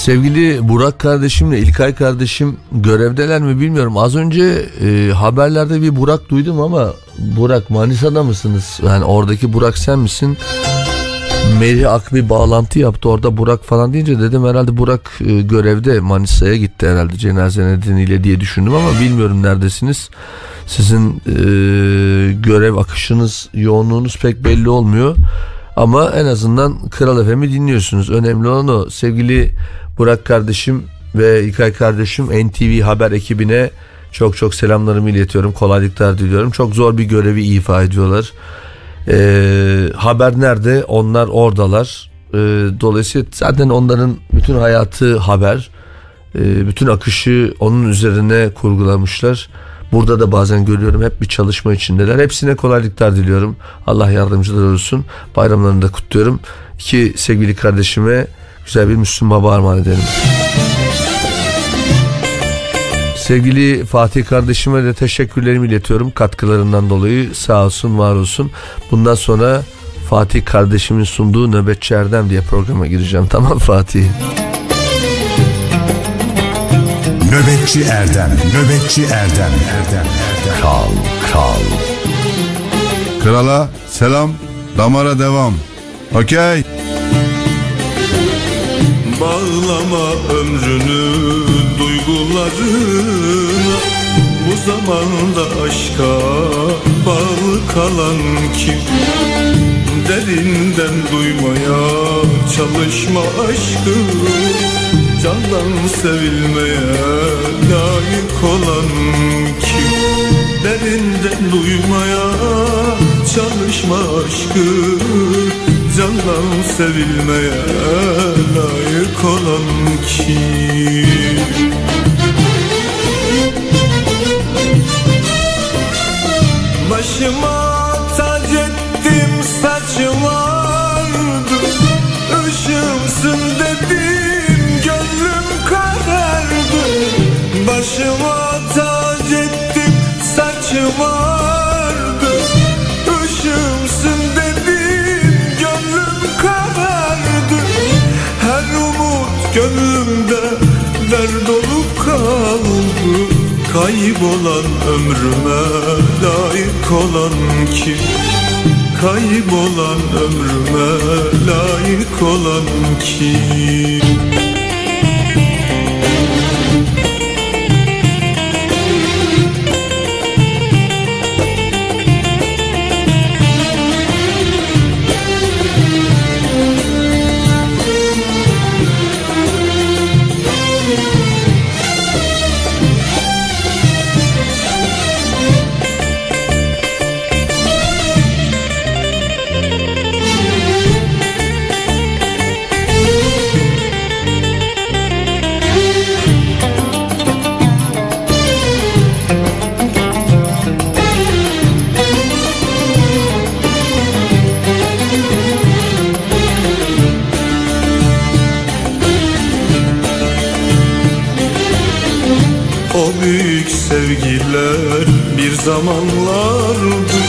[SPEAKER 6] Sevgili Burak kardeşimle İlkay kardeşim görevdeler mi bilmiyorum. Az önce e, haberlerde bir Burak duydum ama Burak Manisa'da mısınız? Yani oradaki Burak sen misin? Melih Ak bir bağlantı yaptı orada Burak falan deyince dedim herhalde Burak e, görevde Manisa'ya gitti herhalde cenaze nedeniyle diye düşündüm ama bilmiyorum neredesiniz. Sizin e, görev akışınız yoğunluğunuz pek belli olmuyor. Ama en azından Kral FM'i dinliyorsunuz. Önemli olan o. Sevgili Burak kardeşim ve İlkay kardeşim NTV Haber ekibine çok çok selamlarımı iletiyorum. Kolaylıklar diliyorum. Çok zor bir görevi ifa ediyorlar. Ee, haber nerede? Onlar oradalar. Ee, dolayısıyla zaten onların bütün hayatı haber. Ee, bütün akışı onun üzerine kurgulamışlar. Burada da bazen görüyorum hep bir çalışma içindeler. Hepsine kolaylıklar diliyorum. Allah yardımcılar olsun. Bayramlarını da kutluyorum. İki sevgili kardeşime güzel bir Müslüm Baba armağan edelim. Sevgili Fatih kardeşime de teşekkürlerimi iletiyorum katkılarından dolayı. Sağ olsun, var olsun. Bundan sonra Fatih kardeşimin sunduğu Nöbetçi Erdem diye programa gireceğim. Tamam Fatih.
[SPEAKER 5] Nöbetçi Erdem, Nöbetçi Erdem, Erdem, Erdem.
[SPEAKER 6] Kral, kral.
[SPEAKER 8] Krala selam, damara devam. Okey.
[SPEAKER 7] Bağlama ömrünü duygularına Bu zamanda aşka bağlı kalan kim? Derinden duymaya çalışma aşkı. Candan sevilmeye layık olan kim? Derinden duymaya çalışma aşkı Candan sevilmeye layık olan kim Başıma tac ettim saç vardı Işığımsın dedim gönlüm karardı. Başıma tac ettim saç vardı Kaybolan ömrüme layık olan kim? Kaybolan ömrüme layık olan kim? Zamanlardı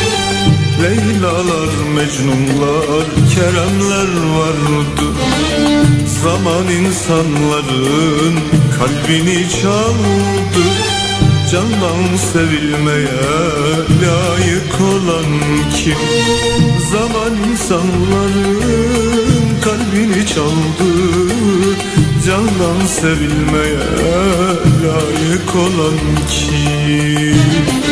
[SPEAKER 7] Leylalar, Mecnunlar, Keremler vardı Zaman insanların kalbini çaldı Candan sevilmeye layık olan kim? Zaman insanların kalbini çaldı candan sevilmeye layık olan kim?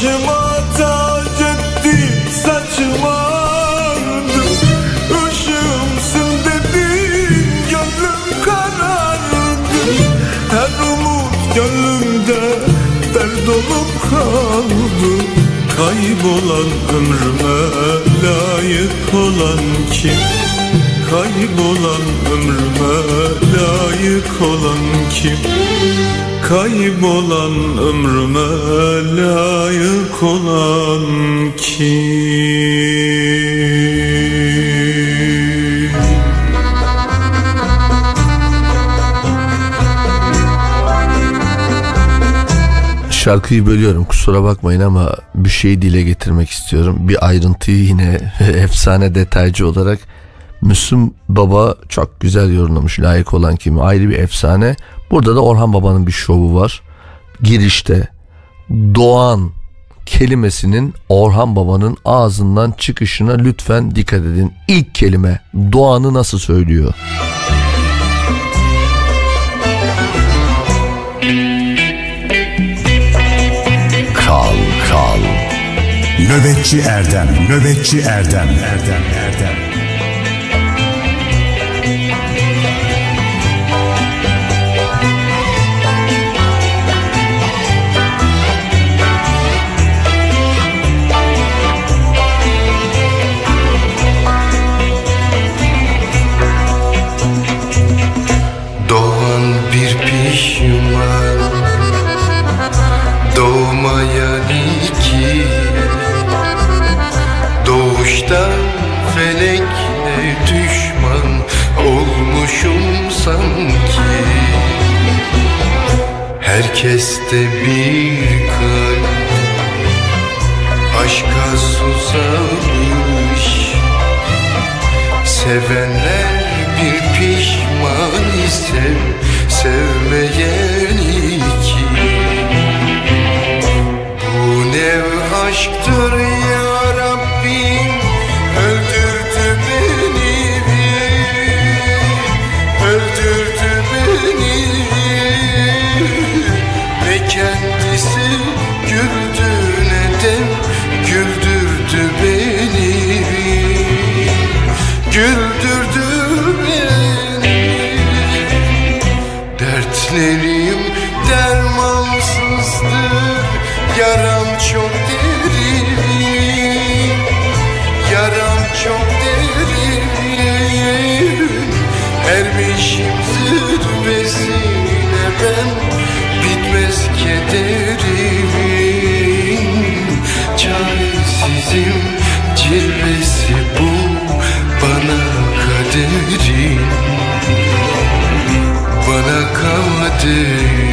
[SPEAKER 7] Başıma tac ettim saçıma Işığımsın dedim gönlüm karardı Her umut gönlümde dert olup kaldı Kaybolan ömrüme layık olan kim? Kaybolan ömrüme layık olan kim? Kaybolan ömrüme layık olan kim?
[SPEAKER 6] Şarkıyı bölüyorum kusura bakmayın ama bir şeyi dile getirmek istiyorum. Bir ayrıntıyı yine efsane detaycı olarak Müslüm Baba çok güzel yorumlamış layık olan kimi ayrı bir efsane. Burada da Orhan Baba'nın bir şovu var. Girişte Doğan kelimesinin Orhan Baba'nın ağzından çıkışına lütfen dikkat edin. İlk kelime Doğan'ı nasıl söylüyor?
[SPEAKER 5] Kral Kral Nöbetçi Erdem Nöbetçi Erdem Erdem Erdem
[SPEAKER 10] Herkeste bir kalp. Aşka susamış Sevenler bir pişman ise sevmeyen güldürdü beni Dertlerim dermansızdır. Yaram do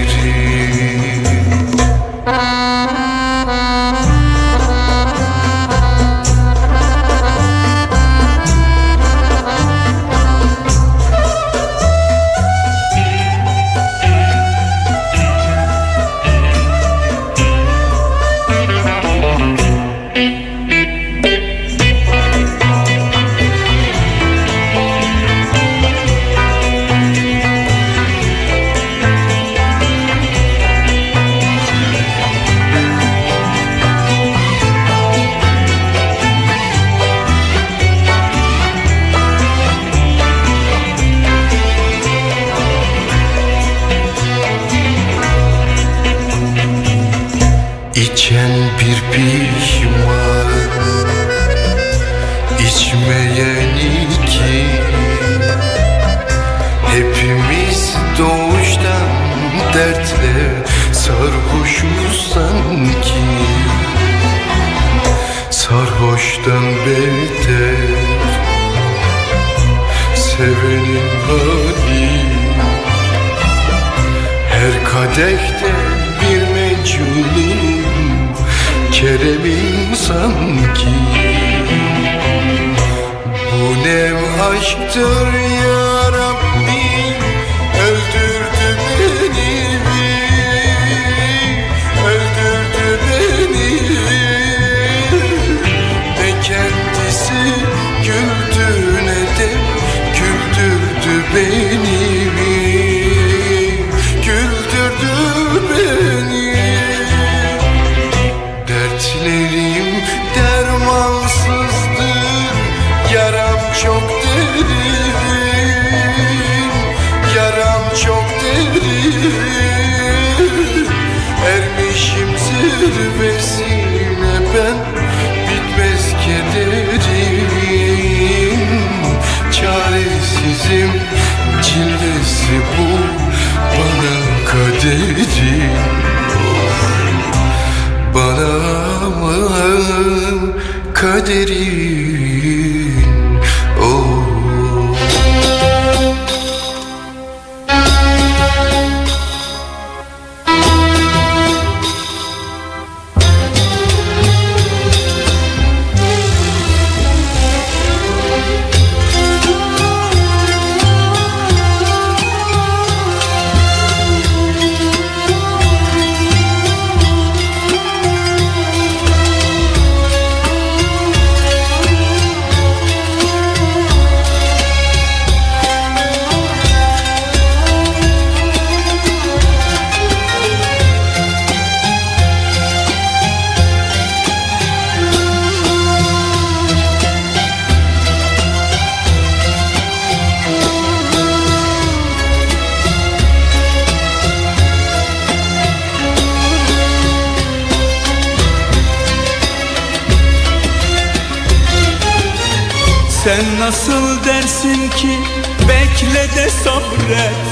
[SPEAKER 9] Sen nasıl dersin ki bekle de sabret?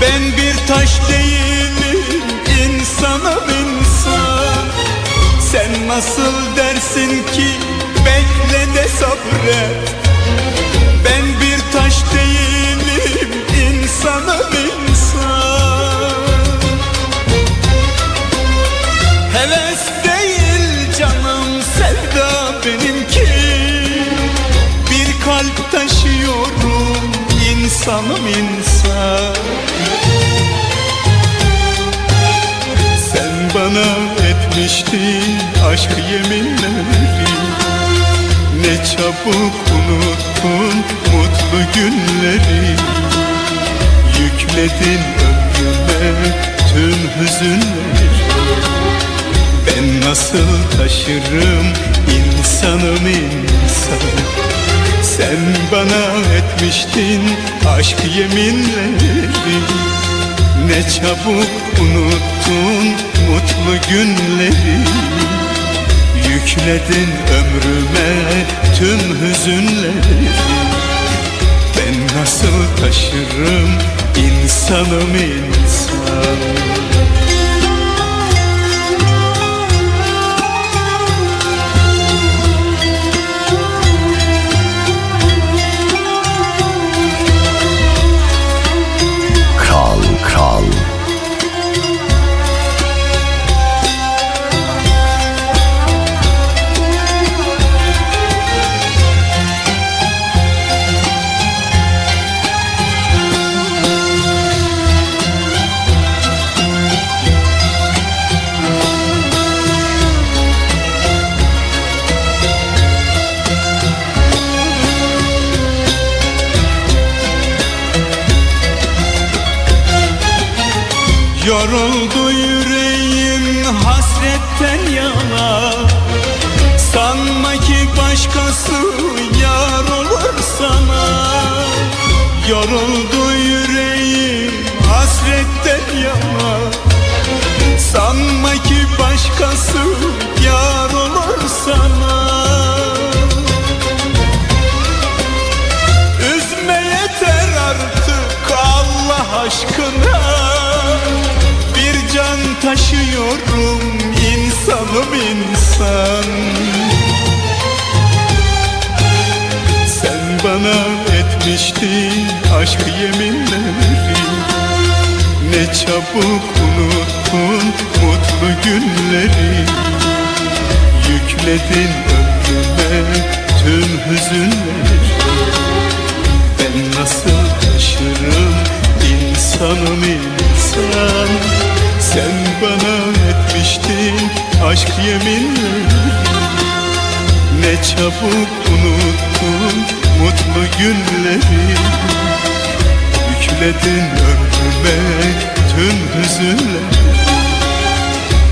[SPEAKER 9] Ben bir taş değilim insanım insan. Sen nasıl dersin ki bekle de sabret insanım insan. Sen bana etmiştin aşk yeminleri Ne çabuk unuttun mutlu günleri. Yükledin ömrüme tüm hüzünleri. Ben nasıl taşırım insanım insan Sen bana etmiştin aşk yeminleri. Ne çabuk unuttun mutlu günleri. Yükledin ömrüme tüm hüzünleri. Ben nasıl taşırım insanım insan
[SPEAKER 6] Kral
[SPEAKER 9] Yoruldu yüreğim hasretten yana. Sanma ki başkası yar olur sana. Yoruldu taşıyorum insanım insan. Sen bana etmiştin aşk yeminleri. Ne çabuk unuttun mutlu günleri. Yükledin ömrüme tüm hüzünleri. Ben nasıl taşırım insanım insan? Sen bana etmiştin aşk yeminleri Ne çabuk unuttun mutlu günleri Yükledin ömrüme tüm hüzünleri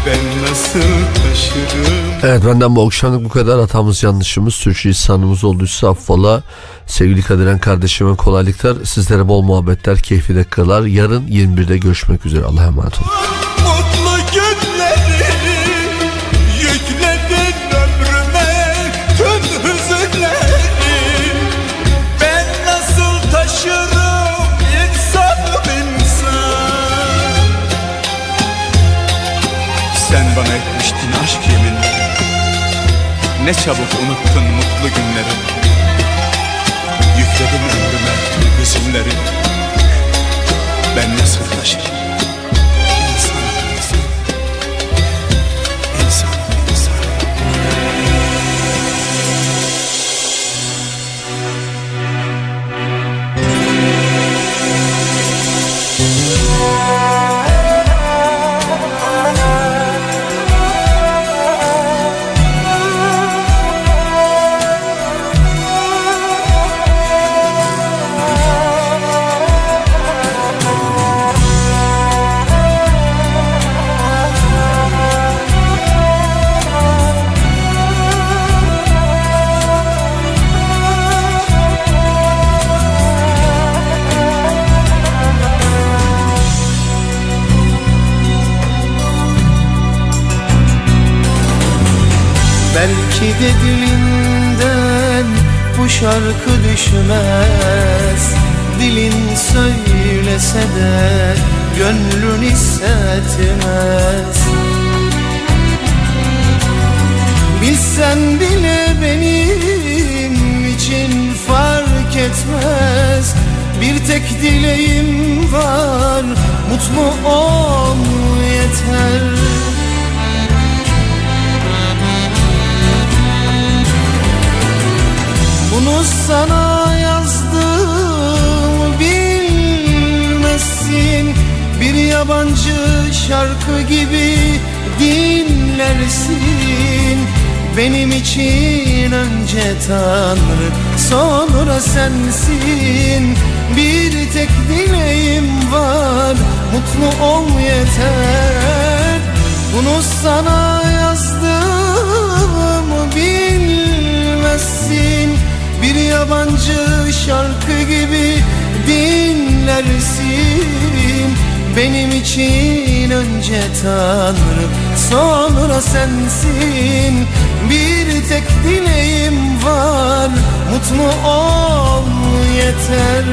[SPEAKER 9] Ben nasıl taşırım
[SPEAKER 6] Evet benden bu akşamlık bu kadar. Hatamız yanlışımız sürçülisanımız olduysa affola. Sevgili Kadiren kardeşime kolaylıklar. Sizlere bol muhabbetler, keyifli dakikalar. Yarın 21'de görüşmek üzere. Allah'a emanet olun.
[SPEAKER 9] Ne çabuk unuttun mutlu günleri. Yükledim ömrüme tüm hüzünleri Ben nasıl taşıyayım
[SPEAKER 11] Belki de dilinden bu şarkı düşmez. Dilin söylese de gönlün hissetmez. Bilsen bile benim için fark etmez. Bir tek dileğim var mutlu ol yeter sana yazdım bilmesin. Bir yabancı şarkı gibi dinlersin. Benim için önce Tanrı sonra sensin. Bir tek dileğim var mutlu ol yeter. Bunu sana yazdım bilmezsin Bir yabancı şarkı gibi dinlersin. Benim için önce Tanrı sonra sensin. Bir tek dileğim var mutlu ol yeter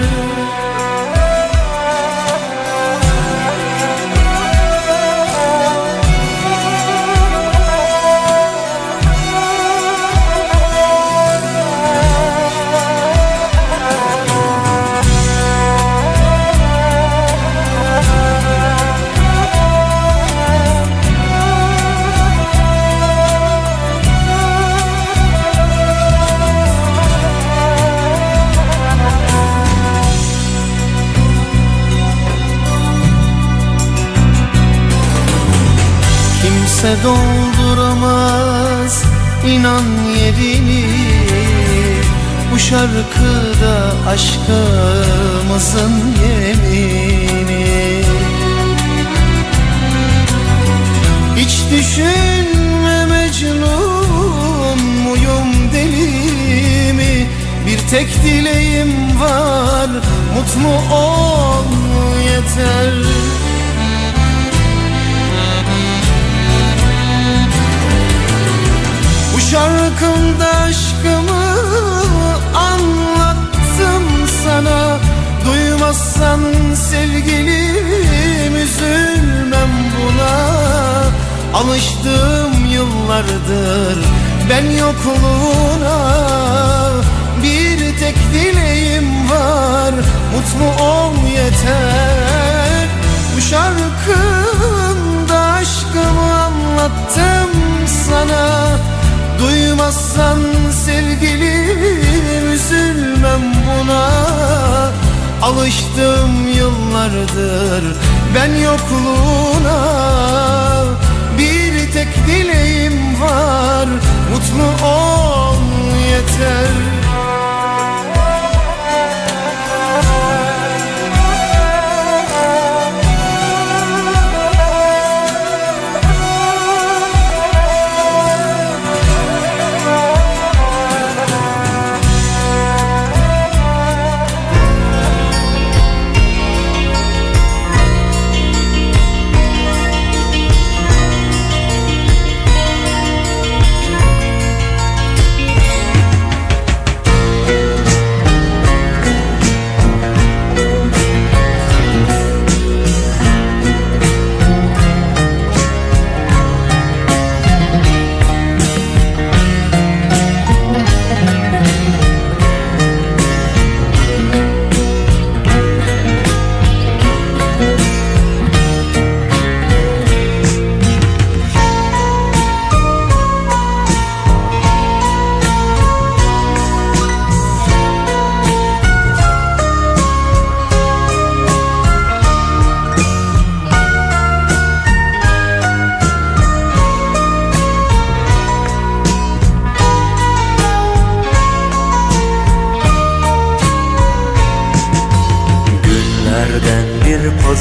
[SPEAKER 11] Kimse dolduramaz. İnan yerini Bu şarkıda aşkımızın yemini. Hiç düşünme Mecnun muyum deli mi? Bir tek dileğim var mutlu ol yeter şarkımda aşkımı anlattım sana. Duymazsan sevgilim üzülmem buna. Alıştım yıllardır ben yokluğuna. Bir tek dileğim var mutlu ol yeter. Bu şarkımda aşkımı anlattım sana Duymazsan sevgilim üzülmem buna. Alıştım yıllardır ben yokluğuna. Bir tek dileğim var mutlu ol yeter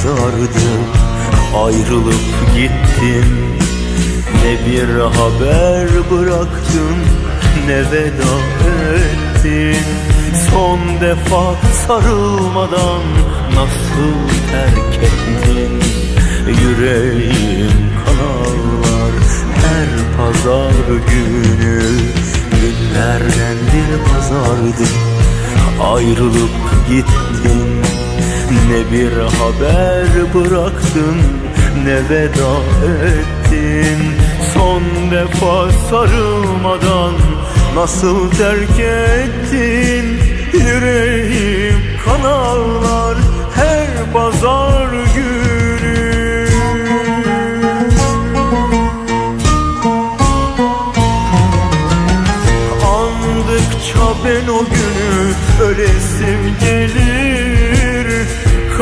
[SPEAKER 7] pazardı Ayrılıp gittin Ne bir haber bıraktın Ne veda ettin Son defa sarılmadan Nasıl terk ettin? Yüreğim kan ağlar Her pazar günü. Günlerden bir pazardı. Ayrılıp gittin Ne bir haber bıraktın Ne veda ettin. Son defa sarılmadan Nasıl terk ettin? Yüreğim kan ağlar Her pazar günü. Andıkça ben o günü ölesim gelir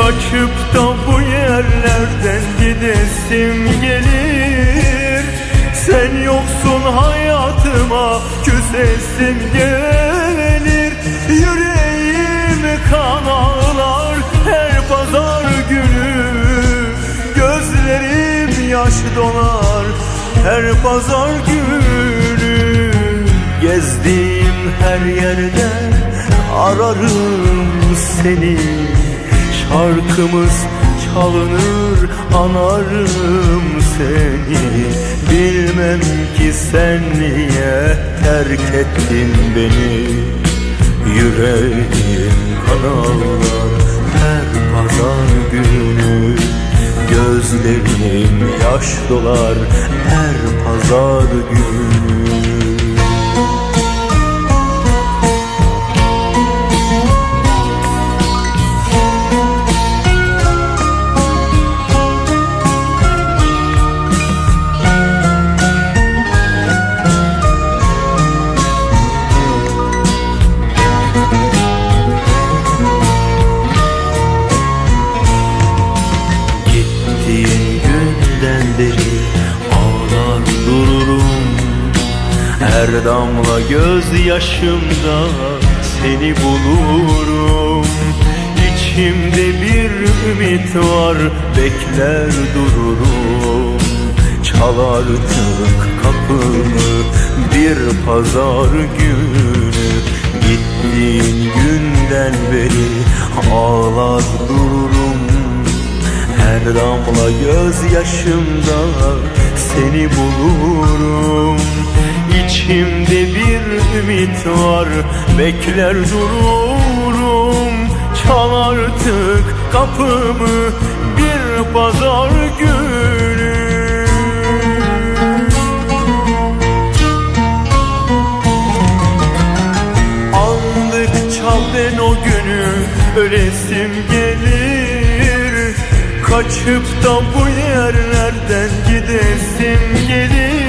[SPEAKER 7] Kaçıp da bu yerlerden gidesim gelir. Sen yoksun hayatıma küsesim gelir. Yüreğim kan ağlar her pazar günü. Gözlerim yaş dolar her pazar günü. Gezdiğim her yerde ararım seni Şarkımız çalınır anarım seni. Bilmem ki sen niye terk ettin beni. Yüreğim kan ağlar her pazar günü. Gözlerim yaş dolar her pazar günü Her damla gözyaşımda seni bulurum. İçimde bir ümit var bekler dururum. Çal artık kapımı bir pazar günü. Gittiğin günden beri ağlar dururum. Her damla gözyaşımda seni bulurum İçimde bir ümit var. Bekler dururum. Çal artık kapımı. Bir pazar günü. Andıkça ben o günü. Ölesim gelir. Kaçıp da bu yerlerden gidesim gelir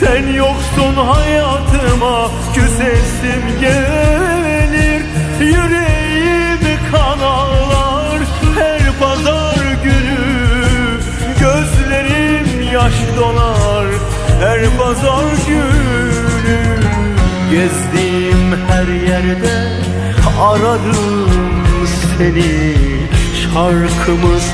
[SPEAKER 7] Sen yoksun hayatıma küsesim gelir. Yüreğim kan ağlar her pazar günü. Gözlerim yaş dolar her pazar günü. Gezdiğim her yerde ararım seni. Şarkımız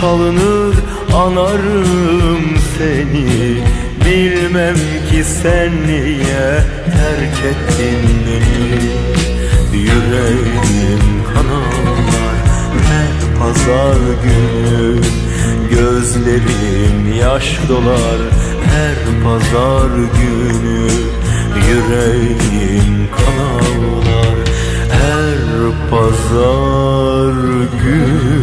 [SPEAKER 7] çalınır anarım seni Bilmem ki sen niye terk ettin beni. Yüreğim kan ağlar her pazar günü. Gözlerim yaş dolar her pazar günü. Yüreğim kan ağlar her pazar günü